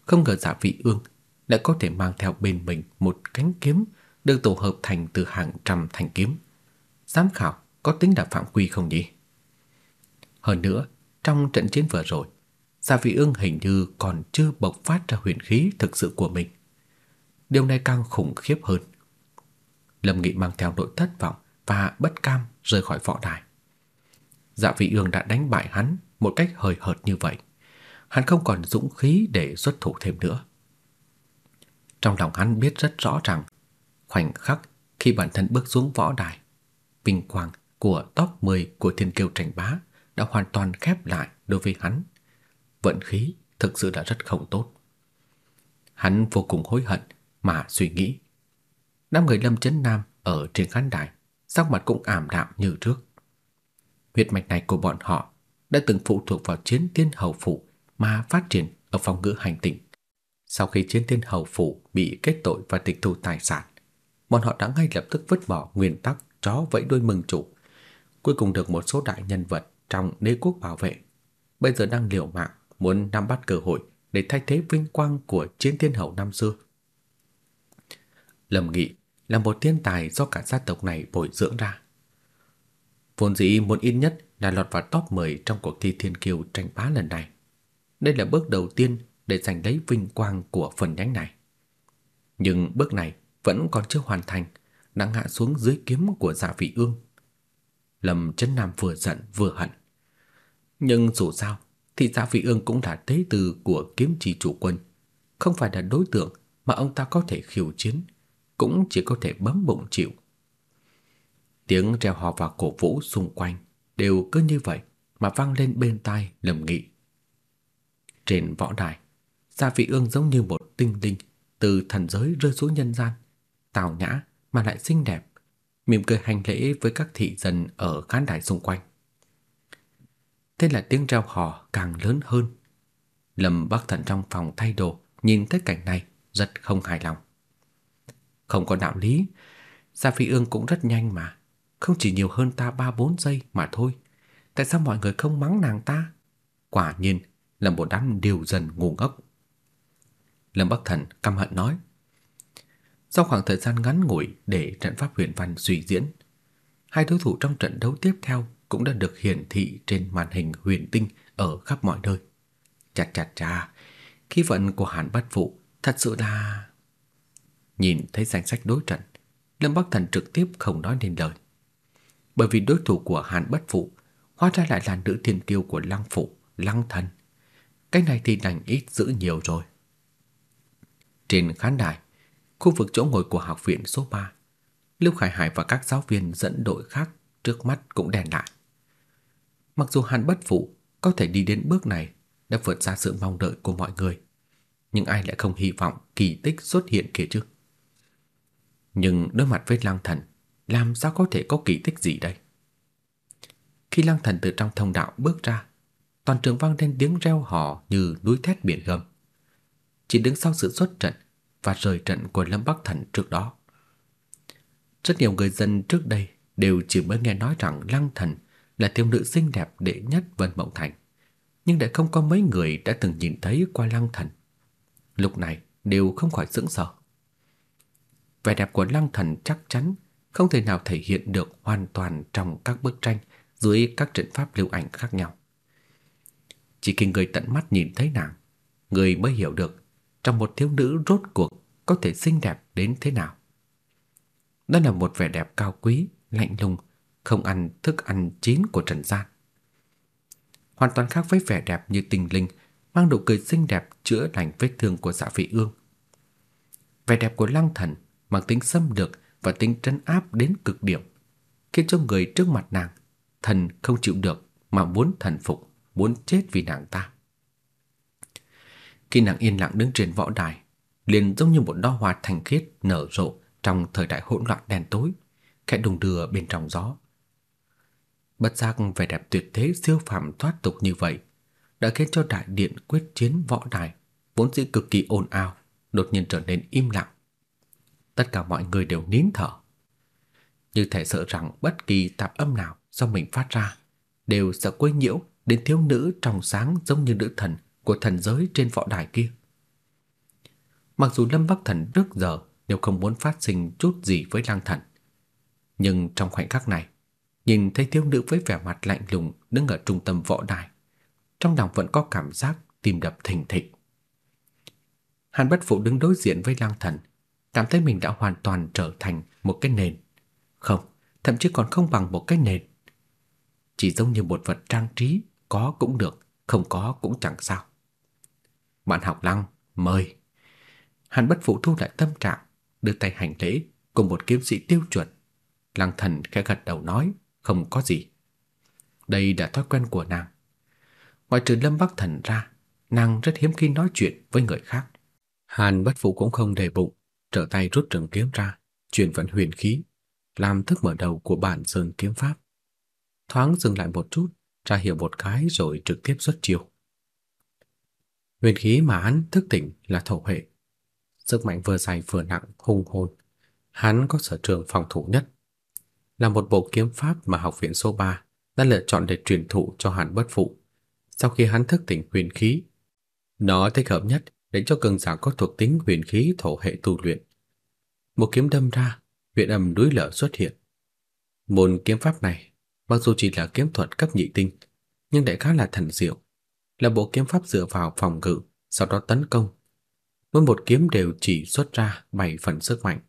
Không ngờ Dạ Vị Ương lại có thể mang theo bên mình một cánh kiếm được tổ hợp thành từ hàng trăm thanh kiếm. Giám khảo có tính là phạm quy không nhỉ? Hơn nữa, trong trận chiến vừa rồi, Dạ Vị Ương hình như còn chưa bộc phát ra huyền khí thực sự của mình. Điều này càng khủng khiếp hơn. Lâm Nghị mang theo nỗi thất vọng và bất cam rời khỏi võ đài. Dạ Vị Ương đã đánh bại hắn một cách hời hợt như vậy. Hắn không còn dũng khí để xuất thủ thêm nữa. Trong lòng hắn biết rất rõ rằng khoảnh khắc khi bản thân bước xuống võ đài, vinh quang của top 10 của Thiên Kiêu tranh bá đã hoàn toàn khép lại đối với hắn. Vận khí thực sự đã rất không tốt. Hắn vô cùng hối hận mà suy nghĩ. Năm người Lâm Chấn Nam ở trên khán đài, sắc mặt cũng ảm đạm như trước. Huyết mạch này của bọn họ đã từng phụ thuộc vào chiến tiên hầu phụ mà phát triển ở phòng ngữ hành tinh. Sau khi chiến tiên hầu phủ bị kết tội và tịch thu tài sản, bọn họ đã ngay lập tức vứt bỏ nguyên tắc chó vẫy đuôi mừng chủ. Cuối cùng được một số đại nhân vật trong đế quốc bảo vệ. Bây giờ đang liều mạng muốn nắm bắt cơ hội để thay thế vinh quang của chiến tiên hầu năm xưa. Lâm Nghị là một thiên tài do cả gia tộc này bồi dưỡng ra. Vốn dĩ muốn ít nhất là lọt vào top 10 trong cuộc thi thiên kiều tranh bá lần này. Đây là bước đầu tiên để giành lấy vinh quang của phần nhánh này. Nhưng bước này vẫn còn chưa hoàn thành, đang hạ xuống dưới kiếm của Dạ Vị Ương. Lâm Chấn Nam vừa giận vừa hận. Nhưng dù sao thì Dạ Vị Ương cũng là tế từ của kiếm chỉ chủ quân, không phải là đối tượng mà ông ta có thể khiêu chiến, cũng chỉ có thể bấm bụng chịu. Tiếng reo hò và cổ vũ xung quanh đều cứ như vậy mà vang lên bên tai Lâm Nghị. Trên võ đài, Gia Vị Ương giống như một tinh linh từ thần giới rơi xuống nhân gian, tào nhã mà lại xinh đẹp, mỉm cười hành lễ với các thị dân ở khán đài xung quanh. Thế là tiếng reo hò càng lớn hơn. Lâm Bắc Thần trong phòng thay đồ nhìn thấy cảnh này rất không hài lòng. Không có đạo lý, Gia Phi Ương cũng rất nhanh mà, không chỉ nhiều hơn ta 3 4 giây mà thôi. Tại sao mọi người không mắng nàng ta? quả nhiên là một đám điều dần ngu ngốc. Lâm Bắc Thần căm hận nói. Sau khoảng thời gian ngắn ngủi để trận pháp huyền văn suy diễn, hai đối thủ trong trận đấu tiếp theo cũng đã được hiển thị trên màn hình huyền tinh ở khắp mọi nơi. Chặt chặt chà, khí vận của Hàn Bát Phụ thật sự là... Nhìn thấy danh sách đối trận, Lâm Bắc Thần trực tiếp không nói nên lời. Bởi vì đối thủ của Hàn Bất Phụ hóa ra lại là nữ thiên kiêu của Lăng Phụ, Lăng Thần. Cái này thì đành ít giữ nhiều rồi. Trên khán đài, khu vực chỗ ngồi của học viện số 3, Lưu Khải Hải và các giáo viên dẫn đội khác trước mắt cũng đèn lại. Mặc dù Hàn Bất Phụ có thể đi đến bước này đã vượt ra sự mong đợi của mọi người, nhưng ai lại không hy vọng kỳ tích xuất hiện kia chứ? Nhưng đối mặt với Lăng Thần, làm sao có thể có kỳ tích gì đây? Khi Lăng Thần từ trong thông đạo bước ra, toàn trường vang lên tiếng reo hò như núi thét biển gầm. Chỉ đứng sau sự xuất trận và rời trận của Lâm Bắc Thần trước đó. Rất nhiều người dân trước đây đều chỉ mới nghe nói rằng Lăng Thần là thiếu nữ xinh đẹp đệ nhất Vân Mộng Thành, nhưng đã không có mấy người đã từng nhìn thấy qua Lăng Thần. Lúc này đều không khỏi sững sờ. Vẻ đẹp của Lăng Thần chắc chắn không thể nào thể hiện được hoàn toàn trong các bức tranh dưới các trận pháp lưu ảnh khác nhau. Chỉ khi người tận mắt nhìn thấy nàng, người mới hiểu được trong một thiếu nữ rốt cuộc có thể xinh đẹp đến thế nào. Đó là một vẻ đẹp cao quý, lạnh lùng, không ăn thức ăn chín của trần gian. Hoàn toàn khác với vẻ đẹp như tình linh, mang nụ cười xinh đẹp chữa lành vết thương của Dạ Phỉ Ương. Vẻ đẹp của Lăng Thần mang tính xâm lược và tính trấn áp đến cực điểm, khiến cho người trước mặt nàng thần không chịu được mà muốn thần phục, muốn chết vì nàng ta. Khi nàng yên lặng đứng trên võ đài, liền giống như một đóa hoa thanh khiết nở rộ trong thời đại hỗn loạn đen tối, khẽ đùng đưa bên trong gió. Bất giác vẻ đẹp tuyệt thế siêu phàm thoát tục như vậy đã khiến cho đại điện quyết chiến võ đài vốn dĩ cực kỳ ồn ào, đột nhiên trở nên im lặng. Tất cả mọi người đều nín thở. Như thể sợ rằng bất kỳ tạp âm nào do mình phát ra đều sẽ quấy nhiễu đến thiếu nữ trong sáng giống như nữ thần của thần giới trên võ đài kia. Mặc dù Lâm Bắc Thần trước giờ đều không muốn phát sinh chút gì với Lang Thần, nhưng trong khoảnh khắc này, nhìn thấy thiếu nữ với vẻ mặt lạnh lùng đứng ở trung tâm võ đài, trong lòng vẫn có cảm giác tim đập thình thịch. Hàn Bất Phụ đứng đối diện với Lang Thần, cảm thấy mình đã hoàn toàn trở thành một cái nền. Không, thậm chí còn không bằng một cái nền. Chỉ giống như một vật trang trí, có cũng được, không có cũng chẳng sao. Bạn học Lăng, mời. Hàn Bất Phụ thu lại tâm trạng, đưa tay hành lễ cùng một kiếm sĩ tiêu chuẩn. Lăng Thần khẽ gật đầu nói, không có gì. Đây là thói quen của nàng. Ngoài trừ Lâm Bắc Thần ra, nàng rất hiếm khi nói chuyện với người khác. Hàn Bất Phụ cũng không đề bụng, trở tay rút trường kiếm ra, truyền vận huyền khí, làm thức mở đầu của bản sơn kiếm pháp. Thoáng dừng lại một chút, ra hiểu một cái rồi trực tiếp xuất chiêu. Huyền khí mà hắn thức tỉnh là thổ hệ. Sức mạnh vừa dày vừa nặng, hung hồn. Hắn có sở trường phòng thủ nhất. Là một bộ kiếm pháp mà học viện số 3 đã lựa chọn để truyền thụ cho hắn bất phụ. Sau khi hắn thức tỉnh huyền khí, nó thích hợp nhất để cho cường giả có thuộc tính huyền khí thổ hệ tu luyện. Một kiếm đâm ra, huyền âm núi lở xuất hiện. Môn kiếm pháp này, mặc dù chỉ là kiếm thuật cấp nhị tinh, nhưng lại khá là thần diệu, là bộ kiếm pháp dựa vào phòng ngự, sau đó tấn công. Mỗi một kiếm đều chỉ xuất ra 7 phần sức mạnh.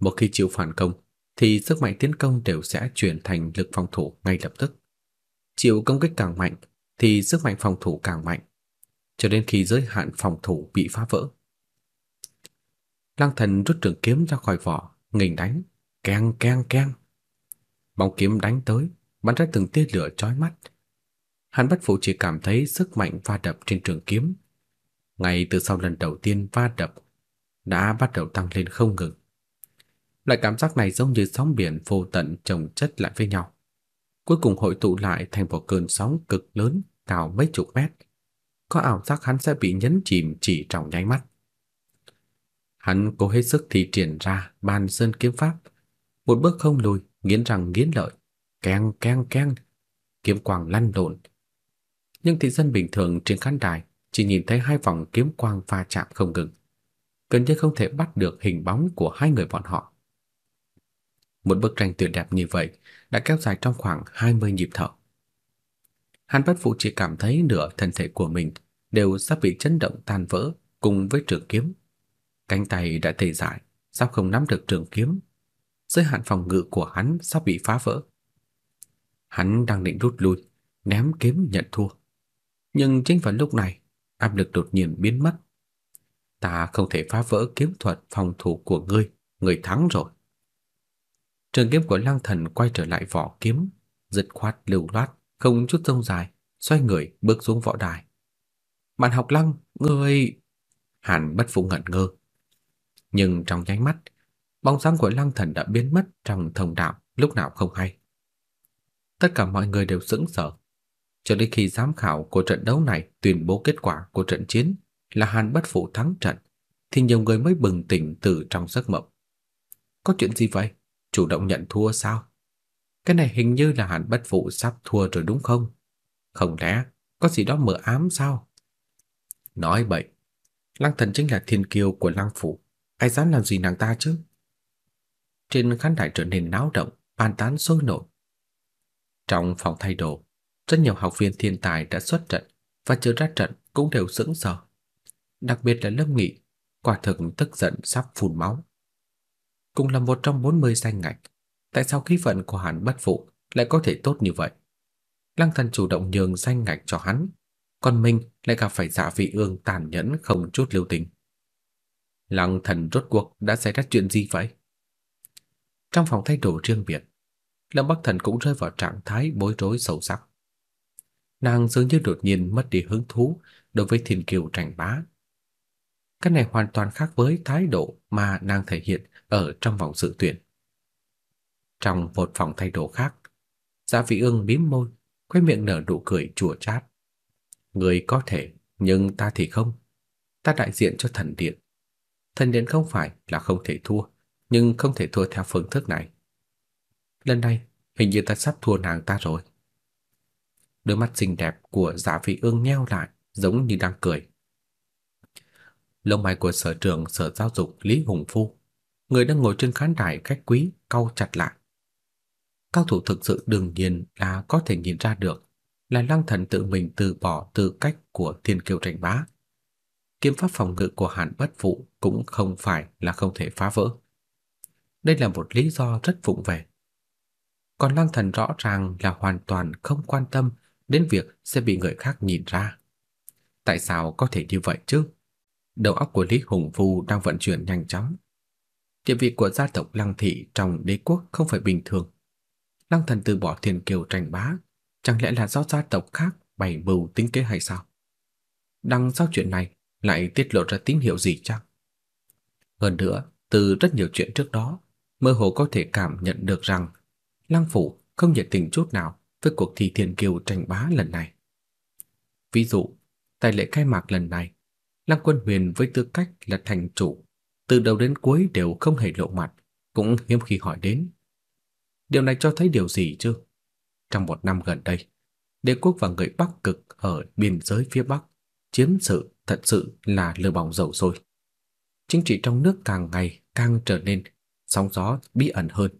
Một khi chịu phản công, thì sức mạnh tiến công đều sẽ chuyển thành lực phòng thủ ngay lập tức. Chịu công kích càng mạnh thì sức mạnh phòng thủ càng mạnh cho đến khi giới hạn phòng thủ bị phá vỡ. Lăng Thần rút trường kiếm ra khỏi vỏ, nghênh đánh, keng keng keng. Bóng kiếm đánh tới, bắn ra từng tia lửa chói mắt. Hắn bất phụ chỉ cảm thấy sức mạnh va đập trên trường kiếm. Ngay từ sau lần đầu tiên va đập, đã bắt đầu tăng lên không ngừng. Loại cảm giác này giống như sóng biển vô tận chồng chất lại với nhau. Cuối cùng hội tụ lại thành một cơn sóng cực lớn cao mấy chục mét có ảo giác hắn sẽ bị nhấn chìm chỉ trong nháy mắt. Hắn cố hết sức thi triển ra bàn sơn kiếm pháp, một bước không lùi, nghiến răng nghiến lợi, keng keng keng, kiếm quang lăn lộn. Nhưng thị dân bình thường trên khán đài chỉ nhìn thấy hai vòng kiếm quang va chạm không ngừng, gần như không thể bắt được hình bóng của hai người bọn họ. Một bức tranh tuyệt đẹp như vậy đã kéo dài trong khoảng 20 nhịp thở. Hàn Bất Phụ chỉ cảm thấy nửa thân thể của mình đều sắp bị chấn động tan vỡ cùng với trường kiếm. Cánh tay đã tê dại, sắp không nắm được trường kiếm. Giới hạn phòng ngự của hắn sắp bị phá vỡ. Hắn đang định rút lui, ném kiếm nhận thua. Nhưng chính vào lúc này, áp lực đột nhiên biến mất. Ta không thể phá vỡ kiếm thuật phòng thủ của ngươi, ngươi thắng rồi. Trường kiếm của Lăng Thần quay trở lại vỏ kiếm, giật khoát lưu loát, không chút rông dài, xoay người bước xuống võ đài. "Bạn học Lăng, ngươi..." Hàn Bất Phụ ngẩn ngơ. Nhưng trong nháy mắt, bóng dáng của Lăng Thần đã biến mất trong thông đạo lúc nào không hay. Tất cả mọi người đều sững sờ, cho đến khi giám khảo của trận đấu này tuyên bố kết quả của trận chiến là Hàn Bất Phụ thắng trận, thì nhiều người mới bừng tỉnh từ trong giấc mộng. Có chuyện gì vậy? Chủ động nhận thua sao? Cái này hình như là Hàn Bất Phụ sắp thua rồi đúng không? Không lẽ có gì đó mờ ám sao? Nói bậy, Lăng Thần chính là thiên kiêu của Lăng phủ, ai dám làm gì nàng ta chứ? Trên khán đài trở nên náo động, bàn tán sôi nổi. Trong phòng thay đồ, rất nhiều học viên thiên tài đã xuất trận và chưa ra trận cũng đều sững sờ. Đặc biệt là Lâm Nghị, quả thực tức giận sắp phun máu. Cũng là một trong 40 danh ngạch, tại sao khí vận của hắn bất phụ lại có thể tốt như vậy? Lăng Thần chủ động nhường danh ngạch cho hắn, còn mình lại gặp phải Dạ Vị Ương tàn nhẫn không chút lưu tình. Lăng Thần rốt cuộc đã xảy ra chuyện gì vậy? Trong phòng thay đồ riêng biệt, Lâm Bắc Thần cũng rơi vào trạng thái bối rối sâu sắc. Nàng dường như đột nhiên mất đi hứng thú đối với thiên kiều tranh bá. Cái này hoàn toàn khác với thái độ mà nàng thể hiện ở trong vòng dự tuyển. Trong một phòng thay đồ khác, Dạ Vị Ương bím môi, khóe miệng nở nụ cười chua chát. Người có thể, nhưng ta thì không. Ta đại diện cho thần điện. Thần điện không phải là không thể thua, nhưng không thể thua theo phương thức này. Lần này, hình như ta sắp thua nàng ta rồi. Đôi mắt xinh đẹp của dạ giả Vị Ương nheo lại, giống như đang cười. Lông mày của sở trưởng sở giáo dục Lý Hùng Phu, người đang ngồi trên khán đài khách quý, cau chặt lại. Cao thủ thực sự đương nhiên là có thể nhìn ra được là Lăng Thần tự mình từ bỏ tư cách của thiên kiêu tranh bá. Kiếm pháp phòng ngự của Hàn Bất Phụ cũng không phải là không thể phá vỡ. Đây là một lý do rất vụng về. Còn Lăng Thần rõ ràng là hoàn toàn không quan tâm đến việc sẽ bị người khác nhìn ra. Tại sao có thể như vậy chứ? Đầu óc của Lý Hùng Phu đang vận chuyển nhanh chóng. Địa vị của gia tộc Lăng thị trong đế quốc không phải bình thường. Lăng Thần từ bỏ thiên kiều tranh bá, chẳng lẽ là do gia tộc khác bày mưu tính kế hay sao? Đằng sau chuyện này lại tiết lộ ra tín hiệu gì chắc? Hơn nữa, từ rất nhiều chuyện trước đó, mơ hồ có thể cảm nhận được rằng Lăng phủ không nhiệt tình chút nào với cuộc thi thiên kiều tranh bá lần này. Ví dụ, tại lễ khai mạc lần này, Lăng Quân Huyền với tư cách là thành chủ, từ đầu đến cuối đều không hề lộ mặt, cũng hiếm khi hỏi đến. Điều này cho thấy điều gì chứ? Trong một năm gần đây, đế quốc và người Bắc cực ở biên giới phía Bắc chiếm sự thật sự là lửa bỏng dầu sôi. Chính trị trong nước càng ngày càng trở nên sóng gió bí ẩn hơn.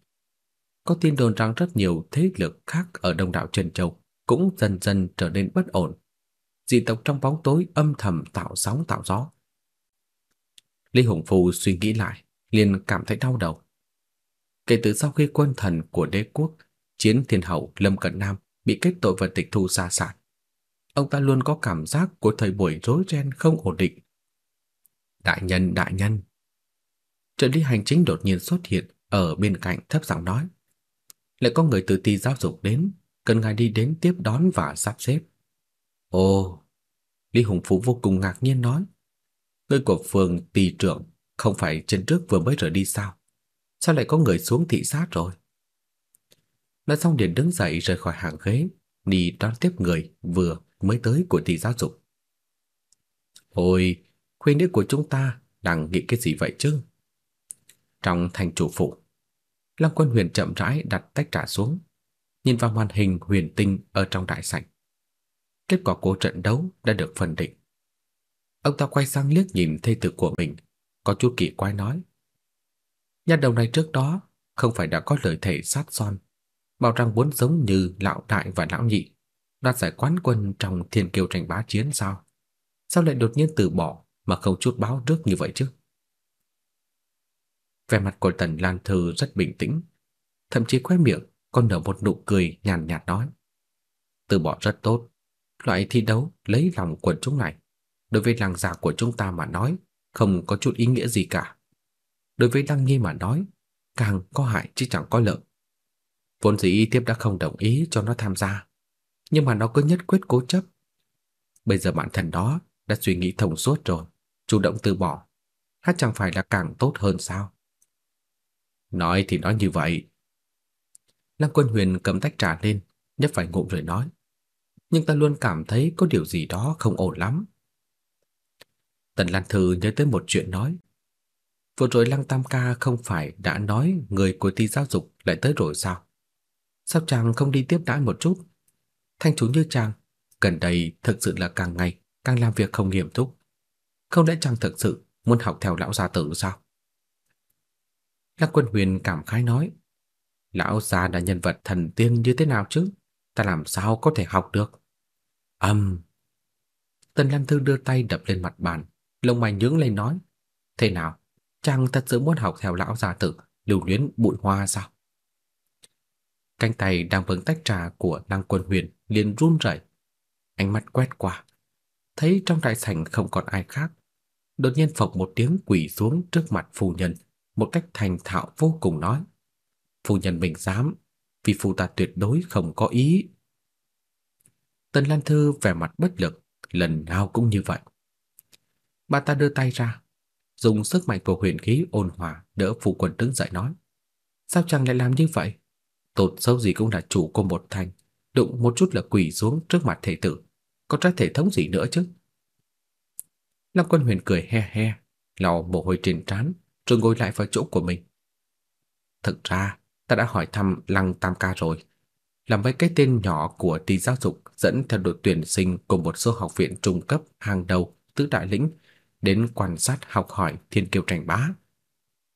Có tin đồn rằng rất nhiều thế lực khác ở Đông đảo Trần Châu cũng dần dần trở nên bất ổn. Dị tộc trong bóng tối âm thầm tạo sóng tạo gió. Lý Hùng Phù suy nghĩ lại, liền cảm thấy đau đầu. Kể từ sau khi quân thần của đế quốc chiến thiên hậu Lâm Cận Nam bị kết tội và tịch thu gia sản, ông ta luôn có cảm giác của thời buổi rối ren không ổn định. Đại nhân, đại nhân. Trợ lý hành chính đột nhiên xuất hiện ở bên cạnh thấp giọng nói lại có người từ ti giáo dục đến, cần ngài đi đến tiếp đón và sắp xếp. Ồ, Lý Hùng Phú vô cùng ngạc nhiên nói, người của phường tỷ trưởng không phải chân trước vừa mới rời đi sao? Sao lại có người xuống thị sát rồi? Nói xong liền đứng dậy rời khỏi hàng ghế, đi đón tiếp người vừa mới tới của tỷ giáo dục. Ôi, khuyên nữ của chúng ta đang nghĩ cái gì vậy chứ? Trong thành chủ phụ, Lăng Quân Huyền chậm rãi đặt tách trà xuống, nhìn vào màn hình huyền tinh ở trong đại sảnh. kết quả của trận đấu đã được phân định. Ông ta quay sang liếc nhìn thê tử của mình, có chút kỳ quái nói: "Nhà đầu này trước đó không phải đã có lời thề sát son, bảo rằng muốn giống như lão đại và lão nhị, đoạt giải quán quân trong thiên kiêu tranh bá chiến sao? Sao lại đột nhiên từ bỏ mà không chút báo trước như vậy chứ?" Vẻ mặt của Tần Lan Thư rất bình tĩnh, thậm chí khóe miệng còn nở một nụ cười nhàn nhạt nói: "Từ bỏ rất tốt, loại thi đấu lấy lòng quần chúng này, đối với làng già của chúng ta mà nói, không có chút ý nghĩa gì cả. Đối với Lăng Nhi mà nói, càng có hại chứ chẳng có lợi. Vốn dĩ tiếp đã không đồng ý cho nó tham gia, nhưng mà nó cứ nhất quyết cố chấp. Bây giờ bản thân đó đã suy nghĩ thông suốt rồi, chủ động từ bỏ, hát chẳng phải là càng tốt hơn sao? Nói thì nói như vậy. Lăng Quân Huyền cầm tách trà lên, nhấp phải ngụm rồi nói, nhưng ta luôn cảm thấy có điều gì đó không ổn lắm. Tần Lan Thư nhớ tới một chuyện nói. Vừa rồi Lăng Tam Ca không phải đã nói người của ti giáo dục lại tới rồi sao? Sao chàng không đi tiếp đãi một chút? Thanh chú như chàng, gần đây thực sự là càng ngày càng làm việc không nghiêm túc. Không lẽ chàng thực sự muốn học theo lão gia tử sao? Lăng Quân Huyền cảm khái nói, lão gia là nhân vật thần tiên như thế nào chứ? Ta làm sao có thể học được? Ầm. Tần lăng Thư đưa tay đập lên mặt bàn, lông mày nhướng lên nói, thế nào? Chàng thật sự muốn học theo lão gia tử lưu luyến bụi hoa sao? Cánh tay đang vững tách trà của Lăng Quân Huyền liền run rẩy. Ánh mắt quét qua, thấy trong đại sảnh không còn ai khác, đột nhiên phộc một tiếng quỳ xuống trước mặt phu nhân, một cách thành thạo vô cùng nói: "Phu nhân mình dám, vì phu ta tuyệt đối không có ý." Tần Lan Thư vẻ mặt bất lực, lần nào cũng như vậy. Bà ta đưa tay ra, dùng sức mạnh của huyền khí ôn hòa đỡ phụ quân đứng dậy nói: "Sao chàng lại làm như vậy? Tốt xấu gì cũng là chủ của một thành, đụng một chút là quỳ xuống trước mặt thể tử, có trái thể thống gì nữa chứ?" Lâm Quân Huyền cười he he, lau mồ hôi trên trán, rồi ngồi lại vào chỗ của mình. Thực ra, ta đã hỏi thăm Lăng Tam ca rồi, làm với cái tên nhỏ của tỷ giáo dục dẫn theo đội tuyển sinh của một số học viện trung cấp hàng đầu tứ đại lĩnh đến quan sát học hỏi thiên kiêu tranh bá.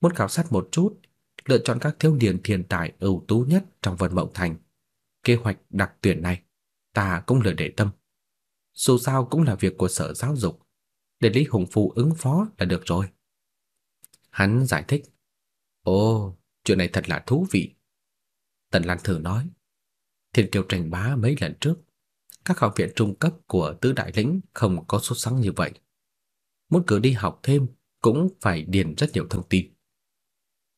Muốn khảo sát một chút, lựa chọn các thiếu niên thiên tài ưu tú nhất trong Vân Mộng Thành. Kế hoạch đặc tuyển này, ta cũng lười để tâm. Dù sao cũng là việc của sở giáo dục, để Lý Hùng Phu ứng phó là được rồi. Hắn giải thích. Ồ, chuyện này thật là thú vị. Tần Lan thử nói. Thiên kiều tranh bá mấy lần trước, các học viện trung cấp của tứ đại lĩnh không có xuất sắc như vậy muốn cử đi học thêm cũng phải điền rất nhiều thông tin.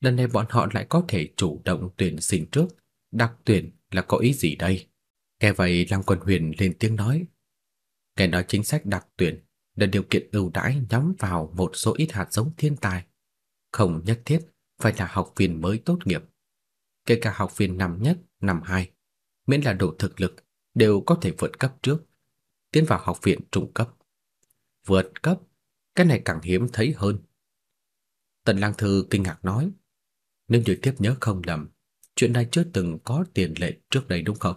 Lần này bọn họ lại có thể chủ động tuyển sinh trước, đặc tuyển là có ý gì đây? Nghe vậy Lăng Quân Huyền lên tiếng nói. Nghe nói chính sách đặc tuyển là điều kiện ưu đãi nhắm vào một số ít hạt giống thiên tài, không nhất thiết phải là học viên mới tốt nghiệp. Kể cả học viên năm nhất, năm hai, miễn là đủ thực lực đều có thể vượt cấp trước, tiến vào học viện trung cấp. Vượt cấp cái này càng hiếm thấy hơn. Tần Lang Thư kinh ngạc nói, nếu như tiếp nhớ không lầm, chuyện này chưa từng có tiền lệ trước đây đúng không?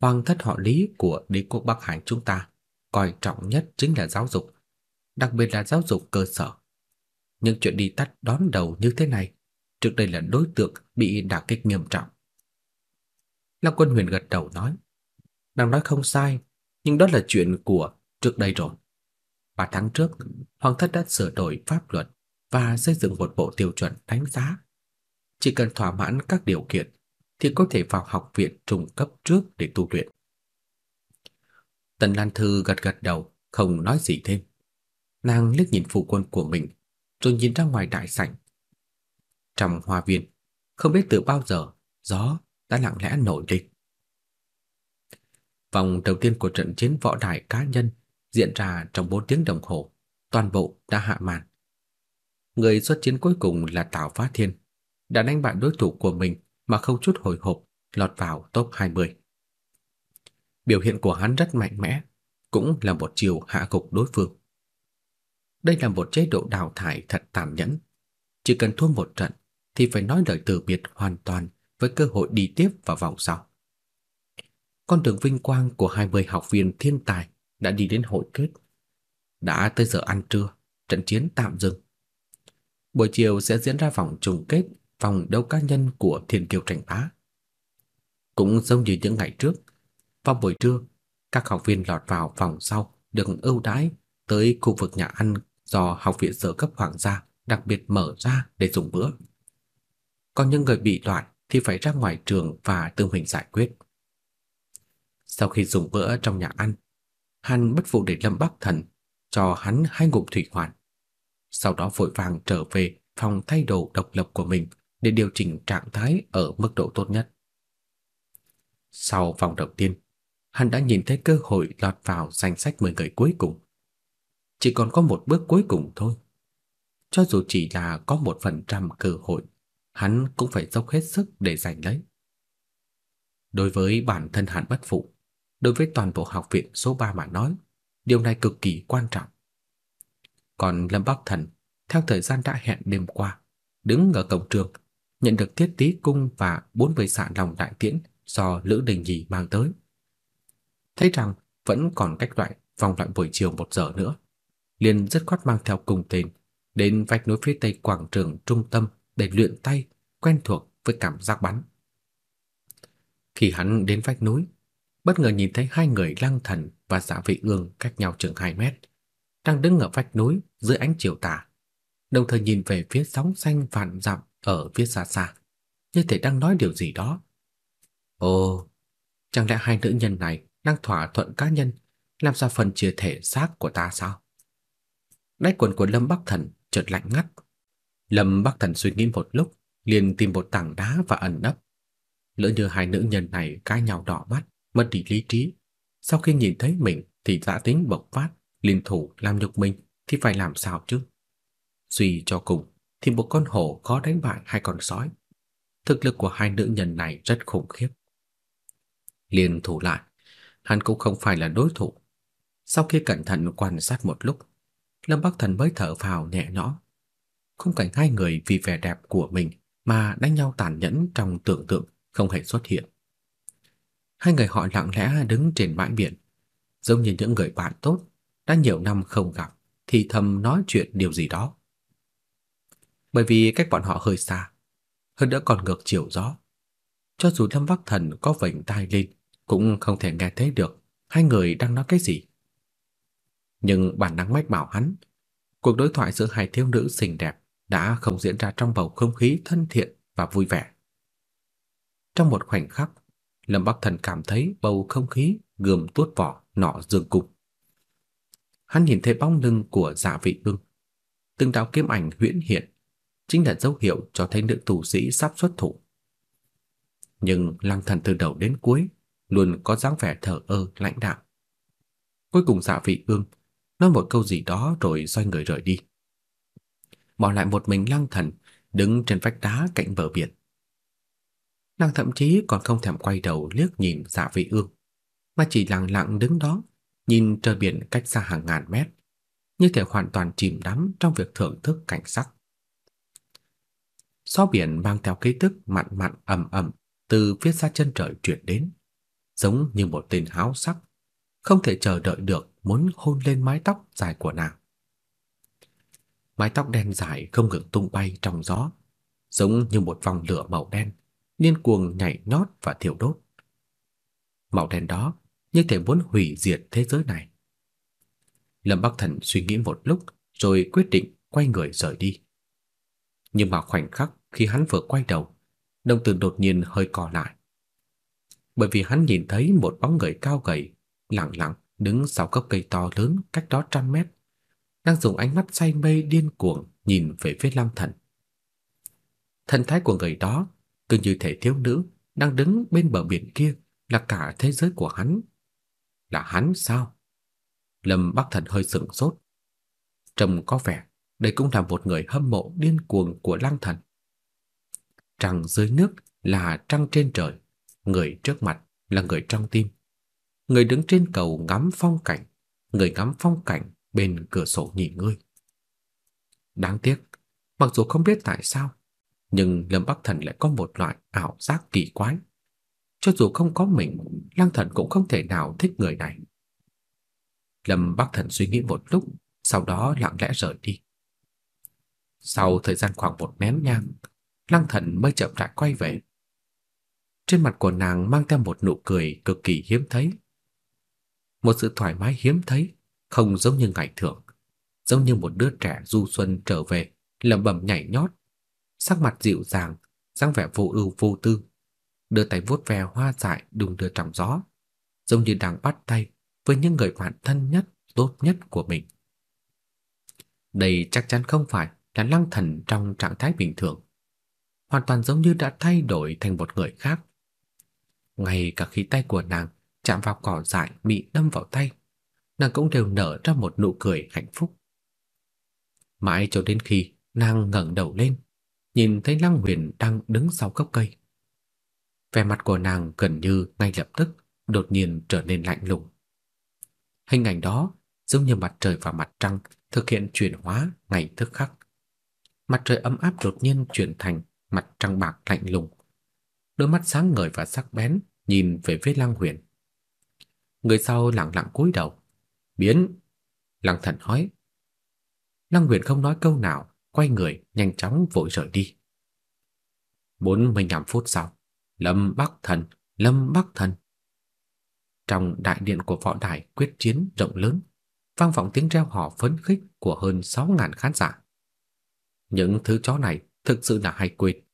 Hoàng thất họ Lý của đế quốc Bắc Hải chúng ta coi trọng nhất chính là giáo dục, đặc biệt là giáo dục cơ sở những chuyện đi tắt đón đầu như thế này, trước đây là đối tượng bị đả kích nghiêm trọng. Long Quân Huyền gật đầu nói, nàng nói không sai, nhưng đó là chuyện của trước đây rồi. Ba tháng trước, Hoàng thất đã sửa đổi pháp luật và xây dựng một bộ tiêu chuẩn đánh giá. Chỉ cần thỏa mãn các điều kiện thì có thể vào học viện trung cấp trước để tu luyện. Tần Lan Thư gật gật đầu, không nói gì thêm. Nàng liếc nhìn phụ quân của mình, rồi nhìn ra ngoài đại sảnh. Trong hoa viên, không biết từ bao giờ, gió đã lặng lẽ nổi lên. Vòng đầu tiên của trận chiến võ đài cá nhân diễn ra trong 4 tiếng đồng hồ, toàn bộ đã hạ màn. Người xuất chiến cuối cùng là Tào Phá Thiên, đã đánh bại đối thủ của mình mà không chút hồi hộp, lọt vào top 20. Biểu hiện của hắn rất mạnh mẽ, cũng là một chiều hạ gục đối phương. Đây là một chế độ đào thải thật tàn nhẫn, chỉ cần thua một trận thì phải nói lời từ biệt hoàn toàn với cơ hội đi tiếp vào vòng sau. con đường vinh quang của 20 học viên thiên tài đã đi đến hội kết. Đã tới giờ ăn trưa, trận chiến tạm dừng. Buổi chiều sẽ diễn ra vòng chung kết, vòng đấu cá nhân của Thiên Kiêu tranh bá. Cũng giống như những ngày trước, vào buổi trưa, các học viên lọt vào vòng sau được ưu đãi tới khu vực nhà ăn do học viện sở cấp hoàng gia đặc biệt mở ra để dùng bữa. Còn những người bị loại thì phải ra ngoài trường và tự mình giải quyết. Sau khi dùng bữa trong nhà ăn, hắn bất phụ để Lâm Bắc Thần cho hắn hai ngụm thủy hoàn. Sau đó vội vàng trở về phòng thay đồ độc lập của mình để điều chỉnh trạng thái ở mức độ tốt nhất. Sau vòng đầu tiên, hắn đã nhìn thấy cơ hội lọt vào danh sách 10 người cuối cùng. Chỉ còn có một bước cuối cùng thôi. Cho dù chỉ là có một phần trăm cơ hội, hắn cũng phải dốc hết sức để giành lấy. Đối với bản thân hắn bất phụ, đối với toàn bộ học viện số 3 mà nói, điều này cực kỳ quan trọng. Còn Lâm Bắc Thần, theo thời gian đã hẹn đêm qua, đứng ở cổng trường, nhận được thiết tí cung và 40 xạ lòng đại tiễn do Lữ Đình Nhì mang tới. Thấy rằng vẫn còn cách loại vòng loại buổi chiều một giờ nữa, liền rất khoát mang theo cùng tên đến vách núi phía tây quảng trường trung tâm để luyện tay, quen thuộc với cảm giác bắn. Khi hắn đến vách núi, bất ngờ nhìn thấy hai người Lăng Thần và Giả Vị Ương cách nhau chừng 2 mét, đang đứng ở vách núi dưới ánh chiều tà, đồng thời nhìn về phía sóng xanh vạn dặm ở phía xa xa, như thể đang nói điều gì đó. Ồ, chẳng lẽ hai nữ nhân này đang thỏa thuận cá nhân làm ra phần chia thể xác của ta sao? Đáy quần của Lâm Bắc Thần chợt lạnh ngắt. Lâm Bắc Thần suy nghĩ một lúc, liền tìm một tảng đá và ẩn nấp. Lỡ như hai nữ nhân này cãi nhau đỏ mắt, mất đi lý trí, sau khi nhìn thấy mình thì dã tính bộc phát, liên thủ làm nhục mình thì phải làm sao chứ? Suy cho cùng thì một con hổ khó đánh bại hai con sói. Thực lực của hai nữ nhân này rất khủng khiếp. Liên thủ lại, hắn cũng không phải là đối thủ. Sau khi cẩn thận quan sát một lúc, Lâm Bắc Thần mới thở phào nhẹ nhõm. Khung cảnh hai người vì vẻ đẹp của mình mà đánh nhau tàn nhẫn trong tưởng tượng không hề xuất hiện. Hai người họ lặng lẽ đứng trên bãi biển, giống như những người bạn tốt đã nhiều năm không gặp thì thầm nói chuyện điều gì đó. Bởi vì cách bọn họ hơi xa, hơn nữa còn ngược chiều gió. Cho dù Lâm Bắc Thần có vểnh tai lên, cũng không thể nghe thấy được hai người đang nói cái gì. Nhưng bản năng mách bảo hắn, cuộc đối thoại giữa hai thiếu nữ xinh đẹp đã không diễn ra trong bầu không khí thân thiện và vui vẻ. Trong một khoảnh khắc, Lâm Bắc Thần cảm thấy bầu không khí gườm tuốt vỏ nọ dương cục. Hắn nhìn thấy bóng lưng của Dạ Vị Ưng, từng đạo kiếm ảnh huyễn hiện, chính là dấu hiệu cho thấy nữ tù sĩ sắp xuất thủ. Nhưng Lăng Thần từ đầu đến cuối luôn có dáng vẻ thờ ơ lãnh đạm. Cuối cùng Dạ Vị Ưng nói một câu gì đó rồi xoay người rời đi. Bỏ lại một mình Lăng Thần đứng trên vách đá cạnh bờ biển. Nàng thậm chí còn không thèm quay đầu liếc nhìn Dạ Vị Ương, mà chỉ lặng lặng đứng đó, nhìn trời biển cách xa hàng ngàn mét, như thể hoàn toàn chìm đắm trong việc thưởng thức cảnh sắc. Gió biển mang theo khí tức mặn mặn ầm ầm từ phía xa chân trời truyền đến, giống như một tên háo sắc, không thể chờ đợi được muốn hôn lên mái tóc dài của nàng. Mái tóc đen dài không ngừng tung bay trong gió, giống như một vòng lửa màu đen điên cuồng nhảy nhót và thiêu đốt. Màu đen đó như thể muốn hủy diệt thế giới này. Lâm Bắc Thần suy nghĩ một lúc rồi quyết định quay người rời đi. Nhưng mà khoảnh khắc khi hắn vừa quay đầu, đồng tử đột nhiên hơi co lại. Bởi vì hắn nhìn thấy một bóng người cao gầy, lặng lặng đứng sau gốc cây to lớn cách đó trăm mét, đang dùng ánh mắt say mê điên cuồng nhìn về phía Lam Thần. Thần thái của người đó cứ như thể thiếu nữ đang đứng bên bờ biển kia là cả thế giới của hắn. Là hắn sao? Lâm Bắc Thần hơi sững sốt. Trông có vẻ đây cũng là một người hâm mộ điên cuồng của Lăng Thần. Trăng dưới nước là trăng trên trời, người trước mặt là người trong tim. Người đứng trên cầu ngắm phong cảnh, người ngắm phong cảnh bên cửa sổ nhìn ngươi. Đáng tiếc, mặc dù không biết tại sao, nhưng Lâm Bắc Thần lại có một loại ảo giác kỳ quái. cho dù không có mình, Lăng Thần cũng không thể nào thích người này. Lâm Bắc Thần suy nghĩ một lúc, sau đó lặng lẽ rời đi. Sau thời gian khoảng một nén nhang, Lăng Thần mới chậm rãi quay về. Trên mặt của nàng mang theo một nụ cười cực kỳ hiếm thấy. Một sự thoải mái hiếm thấy, không giống như ngày thường, giống như một đứa trẻ du xuân trở về, lẩm bẩm nhảy nhót, sắc mặt dịu dàng, dáng vẻ vô ưu vô tư, đưa tay vuốt ve hoa dại đung đưa trong gió, giống như đang bắt tay với những người bạn thân nhất, tốt nhất của mình. Đây chắc chắn không phải là Lăng Thần trong trạng thái bình thường, hoàn toàn giống như đã thay đổi thành một người khác. Ngay cả khi tay của nàng chạm vào cỏ dại bị đâm vào tay, nàng cũng đều nở ra một nụ cười hạnh phúc. Mãi cho đến khi nàng ngẩng đầu lên, nhìn thấy Lăng Huyền đang đứng sau gốc cây. Vẻ mặt của nàng gần như ngay lập tức đột nhiên trở nên lạnh lùng. Hình ảnh đó giống như mặt trời và mặt trăng thực hiện chuyển hóa ngay tức khắc. Mặt trời ấm áp đột nhiên chuyển thành mặt trăng bạc lạnh lùng. Đôi mắt sáng ngời và sắc bén nhìn về phía Lăng Huyền. Người sau lặng lặng cúi đầu. "Biến." Lăng Thần nói. Lăng Huyền không nói câu nào, quay người nhanh chóng vội rời đi. 45 phút sau, Lâm Bắc Thần, Lâm Bắc Thần. Trong đại điện của võ đài quyết chiến rộng lớn, vang vọng tiếng reo hò phấn khích của hơn 6000 khán giả. Những thứ chó này thực sự là hay quên.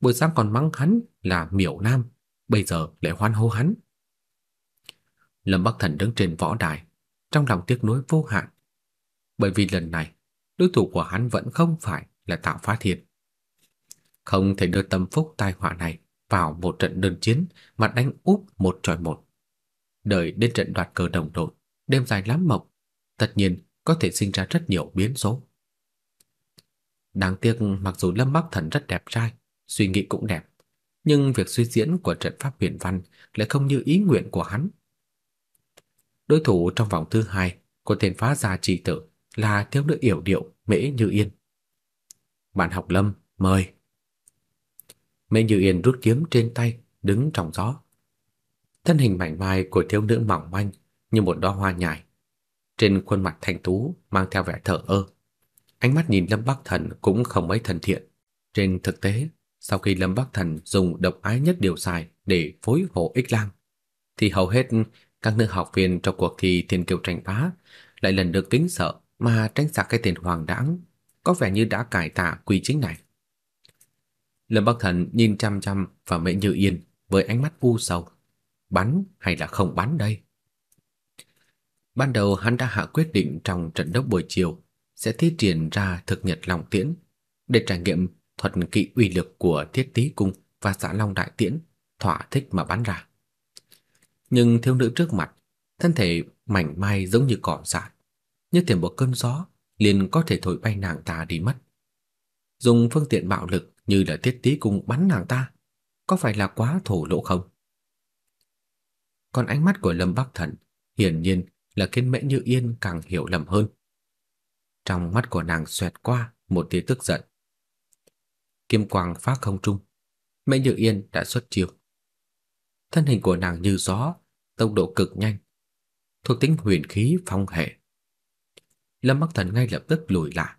Buổi sáng còn mắng hắn là miểu nam, bây giờ lại hoan hô hắn. Lâm Bắc Thần đứng trên võ đài, trong lòng tiếc nuối vô hạn. Bởi vì lần này, đối thủ của hắn vẫn không phải là Tạo Phá Thiên. Không thể đưa tâm phúc tai họa này vào một trận đơn chiến mà đánh úp một tròi một. Đợi đến trận đoạt cờ đồng đội, đêm dài lắm mộng, tất nhiên có thể sinh ra rất nhiều biến số. Đáng tiếc mặc dù Lâm Bắc Thần rất đẹp trai, suy nghĩ cũng đẹp, nhưng việc suy diễn của trận pháp huyền văn lại không như ý nguyện của hắn. Đối thủ trong vòng thứ hai của tên phá gia trì tử là thiếu nữ yểu điệu Mễ Như Yên. Bạn học Lâm, mời. Mễ Như Yên rút kiếm trên tay, đứng trong gió. Thân hình mảnh mai của thiếu nữ mỏng manh như một đóa hoa nhài. Trên khuôn mặt thanh tú mang theo vẻ thờ ơ. Ánh mắt nhìn Lâm Bắc Thần cũng không mấy thân thiện. Trên thực tế, sau khi Lâm Bắc Thần dùng độc ái nhất điều xài để phối hộ ích lang, thì hầu hết các nữ học viên trong cuộc thi thiên kiều tranh bá lại lần được kính sợ mà tránh xa cái tên hoàng đãng, có vẻ như đã cải tạ quy chính này. Lâm Bắc Thần nhìn chăm chăm vào Mễ Như Yên với ánh mắt u sầu. Bắn hay là không bắn đây? Ban đầu hắn đã hạ quyết định trong trận đấu buổi chiều sẽ thi triển ra thực nhật long tiễn để trải nghiệm thuật kỹ uy lực của Thiết Tý cung và Xã Long đại tiễn, thỏa thích mà bắn ra. Nhưng thiếu nữ trước mặt, thân thể mảnh mai giống như cỏ dại, như thể một cơn gió liền có thể thổi bay nàng ta đi mất. Dùng phương tiện bạo lực như là Thiết tí cung bắn nàng ta, có phải là quá thổ lỗ không? Còn ánh mắt của Lâm Bắc Thần hiển nhiên là khiến Mễ Như Yên càng hiểu lầm hơn. Trong mắt của nàng xoẹt qua một tia tức giận. Kim quang phá không trung, Mễ Như Yên đã xuất chiêu. Thân hình của nàng như gió, tốc độ cực nhanh, thuộc tính huyền khí phong hệ. Lâm Bắc Thần ngay lập tức lùi lại.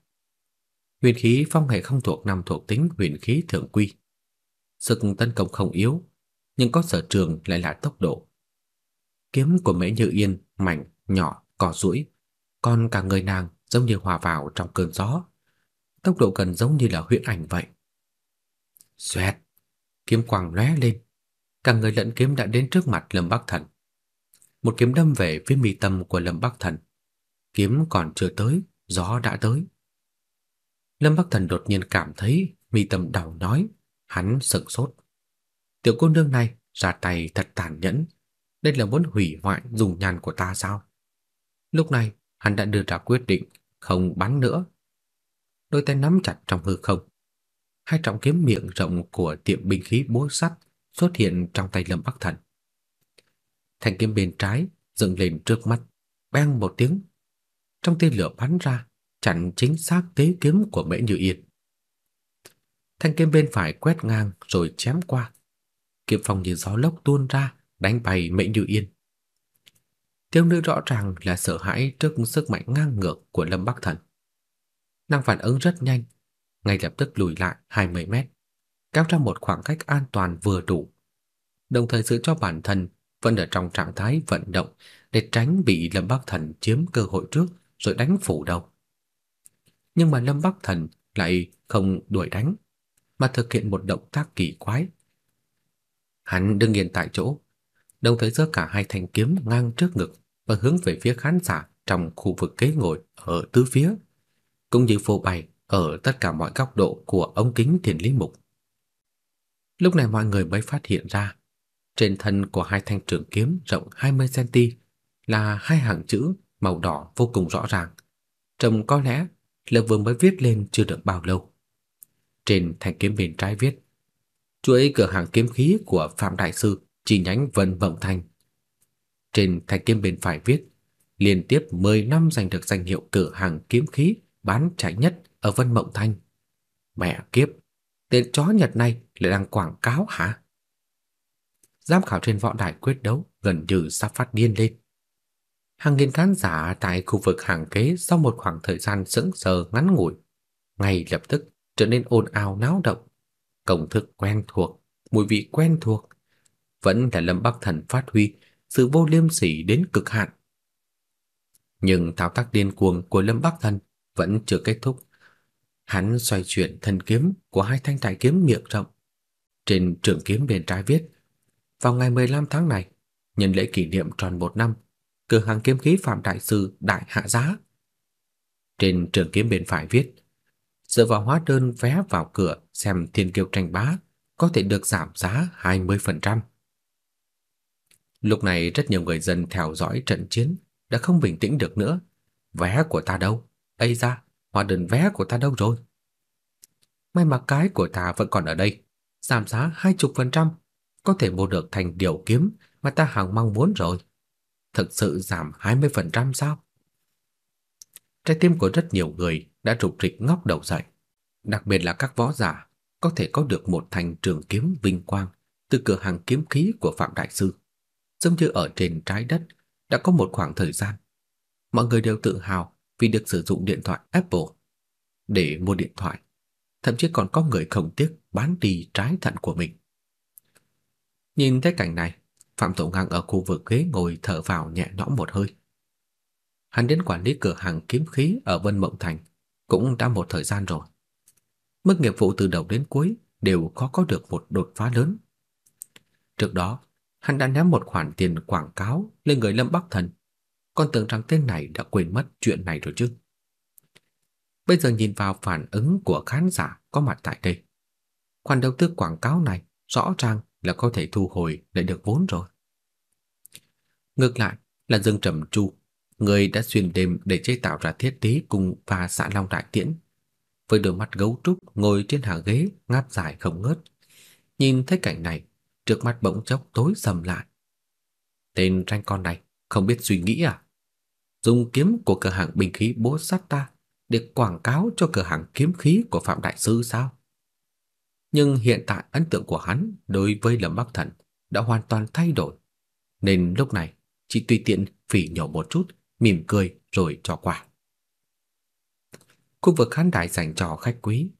Huyền khí phong hệ không thuộc năm thuộc tính huyền khí thượng quy. Sức tấn công không yếu, nhưng có sở trường lại là tốc độ. Kiếm của Mễ Như Yên mảnh, nhỏ, cò duỗi, còn cả người nàng giống như hòa vào trong cơn gió. Tốc độ gần giống như là huyễn ảnh vậy. Xoẹt, kiếm quang lóe lên, cả người lẫn kiếm đã đến trước mặt Lâm Bắc Thần. Một kiếm đâm về phía mi tâm của Lâm Bắc Thần. Kiếm còn chưa tới, gió đã tới. Lâm Bắc Thần đột nhiên cảm thấy mi tâm đau nhói, hắn sững sốt. Tiểu cô nương này ra tay thật tàn nhẫn, đây là muốn hủy hoại dùng nhan của ta sao? Lúc này, hắn đã đưa ra quyết định không bắn nữa. Đôi tay nắm chặt trong hư không. Hai trọng kiếm miệng rộng của tiệm binh khí búa sắt xuất hiện trong tay Lâm Bắc Thần. Thanh kiếm bên trái dựng lên trước mắt, bang một tiếng. Trong tia lửa bắn ra, chặn chính xác tế kiếm của Mễ Như Yên. Thanh kiếm bên phải quét ngang rồi chém qua. kiếm phong như gió lốc tuôn ra, đánh bay Mễ Như Yên. tiêu nữ rõ ràng là sợ hãi trước sức mạnh ngang ngược của Lâm Bắc Thần. Nàng phản ứng rất nhanh, ngay lập tức lùi lại 20 mét, kéo ra một khoảng cách an toàn vừa đủ, đồng thời giữ cho bản thân vẫn ở trong trạng thái vận động để tránh bị Lâm Bắc Thần chiếm cơ hội trước rồi đánh phủ đầu. Nhưng mà Lâm Bắc Thần lại không đuổi đánh, mà thực hiện một động tác kỳ quái. Hắn đứng yên tại chỗ, đồng thời giơ cả hai thanh kiếm ngang trước ngực và hướng về phía khán giả trong khu vực ghế ngồi ở tứ phía, cũng như phô bày ở tất cả mọi góc độ của ống kính thiền lý mục. Lúc này mọi người mới phát hiện ra, trên thân của hai thanh trường kiếm rộng 20 cm là hai hàng chữ màu đỏ vô cùng rõ ràng. Trông có lẽ là vừa mới viết lên chưa được bao lâu. Trên thanh kiếm bên trái viết: Chuỗi cửa hàng kiếm khí của Phạm đại sư, chi nhánh Vân Vọng Thành. Trên thanh kiếm bên phải viết: Liên tiếp 10 năm giành được danh hiệu cửa hàng kiếm khí bán chạy nhất ở Vân Mộng Thành. Mẹ kiếp, tên chó Nhật này lại đang quảng cáo hả? Giám khảo trên võ đài quyết đấu gần như sắp phát điên lên. Hàng nghìn khán giả tại khu vực hàng kế sau một khoảng thời gian sững sờ ngắn ngủi, ngay lập tức trở nên ồn ào náo động. Công thức quen thuộc, mùi vị quen thuộc, vẫn là Lâm Bắc Thần phát huy sự vô liêm sỉ đến cực hạn. Nhưng thao tác điên cuồng của Lâm Bắc Thần vẫn chưa kết thúc. Hắn xoay chuyển thân kiếm của hai thanh đại kiếm miệng rộng. Trên trường kiếm bên trái viết: "Vào ngày 15 tháng này, nhân lễ kỷ niệm tròn một năm, cửa hàng kiếm khí Phạm đại sư đại hạ giá." Trên trường kiếm bên phải viết: "Dựa vào hóa đơn vé vào cửa xem Thiên Kiêu tranh bá có thể được giảm giá 20%." Lúc này rất nhiều người dân theo dõi trận chiến đã không bình tĩnh được nữa. Vé của ta đâu? Ây da, hóa đơn vé của ta đâu rồi? May mà cái của ta vẫn còn ở đây, giảm giá 20%, có thể mua được thành điều kiếm mà ta hàng mong muốn rồi. Thực sự giảm 20% sao? Trái tim của rất nhiều người đã rục rịch ngóc đầu dậy, đặc biệt là các võ giả có thể có được một thành trường kiếm vinh quang từ cửa hàng kiếm khí của Phạm đại sư. Giống như ở trên trái đất đã có một khoảng thời gian, mọi người đều tự hào vì được sử dụng điện thoại Apple để mua điện thoại, thậm chí còn có người không tiếc bán đi trái thận của mình. Nhìn thấy cảnh này, Phạm Tổ Ngang ở khu vực ghế ngồi thở vào nhẹ nhõm một hơi. Hắn đến quản lý cửa hàng kiếm khí ở Vân Mộng Thành cũng đã một thời gian rồi. Mức nghiệp vụ từ đầu đến cuối đều khó có được một đột phá lớn. Trước đó, hắn đã ném một khoản tiền quảng cáo lên người Lâm Bắc Thần con tưởng rằng tên này đã quên mất chuyện này rồi chứ. Bây giờ nhìn vào phản ứng của khán giả có mặt tại đây. Khoản đầu tư quảng cáo này rõ ràng là có thể thu hồi lại được vốn rồi. Ngược lại là Dương Trầm Chu, người đã xuyên đêm để chế tạo ra thiết tí cùng và xã long đại tiễn. Với đôi mắt gấu trúc ngồi trên hàng ghế ngáp dài không ngớt. Nhìn thấy cảnh này, trước mắt bỗng chốc tối sầm lại. Tên tranh con này không biết suy nghĩ à? Dùng kiếm của cửa hàng binh khí bố sát ta để quảng cáo cho cửa hàng kiếm khí của Phạm Đại Sư sao? Nhưng hiện tại ấn tượng của hắn đối với Lâm Bắc Thần đã hoàn toàn thay đổi, nên lúc này chỉ tùy tiện phỉ nhổ một chút, mỉm cười rồi cho qua. Khu vực khán đài dành cho khách quý.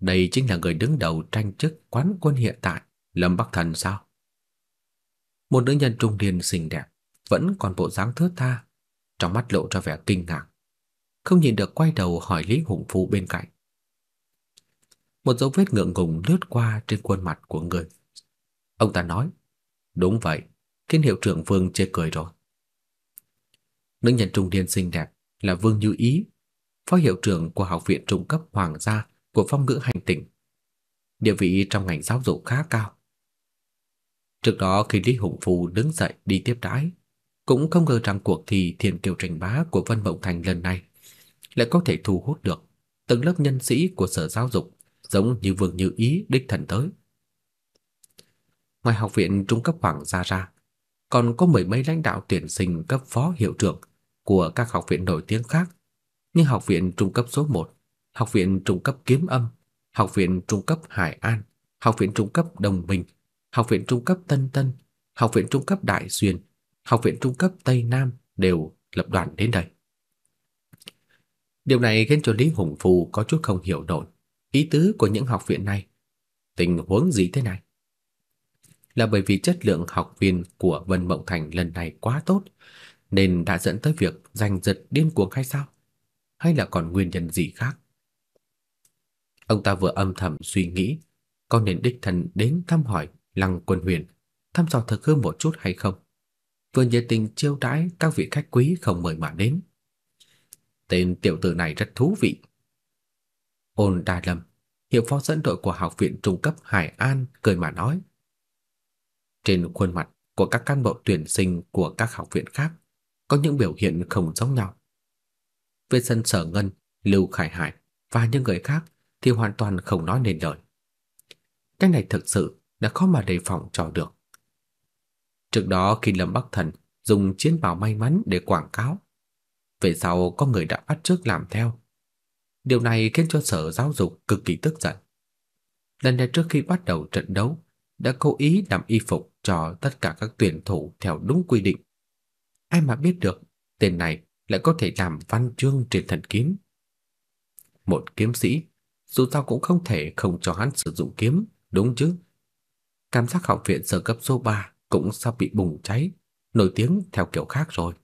Đây chính là người đứng đầu tranh chức quán quân hiện tại, Lâm Bắc Thần sao? Một nữ nhân trung niên xinh đẹp, vẫn còn bộ dáng thướt tha, trong mắt lộ ra vẻ kinh ngạc, không nhìn được quay đầu hỏi Lý Hùng Phu bên cạnh. Một dấu vết ngượng ngùng lướt qua trên khuôn mặt của người. Ông ta nói, đúng vậy, kiến hiệu trưởng Vương chê cười rồi. Nữ nhân trung niên xinh đẹp là Vương Như Ý, phó hiệu trưởng của học viện trung cấp hoàng gia của phong ngữ hành tỉnh. Địa vị trong ngành giáo dục khá cao. Trước đó khi Lý Hùng Phu đứng dậy đi tiếp đãi, cũng không ngờ rằng cuộc thi thiên kiều tranh bá của Vân Mộng Thành lần này lại có thể thu hút được từng lớp nhân sĩ của sở giáo dục giống như Vương Như Ý đích thần tới. Ngoài học viện trung cấp Hoàng gia ra, còn có mười mấy lãnh đạo tuyển sinh cấp phó hiệu trưởng của các học viện nổi tiếng khác, như học viện trung cấp số 1, học viện trung cấp Kiếm Âm, học viện trung cấp Hải An, học viện trung cấp Đồng Bình, Học viện trung cấp Tân Tân, Học viện trung cấp Đại Xuyên, Học viện trung cấp Tây Nam đều lập đoàn đến đây. Điều này khiến cho Lý Hùng Phù có chút không hiểu nổi ý tứ của những học viện này. Tình huống gì thế này? Là bởi vì chất lượng học viên của Vân Mộng Thành lần này quá tốt nên đã dẫn tới việc giành giật điên cuồng hay sao? Hay là còn nguyên nhân gì khác? Ông ta vừa âm thầm suy nghĩ, có nên đích thân đến thăm hỏi Lăng Quân Huyền, thăm dò thực hư một chút hay không? Vừa nhiệt tình chiêu đãi các vị khách quý không mời mà đến. Tên tiểu tử này rất thú vị. Ôn Đa Lâm, hiệu phó dẫn đội của học viện trung cấp Hải An cười mà nói. Trên khuôn mặt của các cán bộ tuyển sinh của các học viện khác có những biểu hiện không giống nhau. Về sân sở ngân, Lưu Khải Hải và những người khác thì hoàn toàn không nói nên lời. Cái này thực sự là khó mà đề phòng cho được. Trước đó khi Lâm Bắc Thần dùng chiến bào may mắn để quảng cáo, về sau có người đã bắt chước làm theo. Điều này khiến cho sở giáo dục cực kỳ tức giận. Lần này trước khi bắt đầu trận đấu, đã cố ý làm y phục cho tất cả các tuyển thủ theo đúng quy định. Ai mà biết được, tên này lại có thể làm văn chương trên thần kiếm. Một kiếm sĩ, dù sao cũng không thể không cho hắn sử dụng kiếm, đúng chứ? Cảm giác học viện sở cấp số 3 cũng sắp bị bùng cháy, nổi tiếng theo kiểu khác rồi.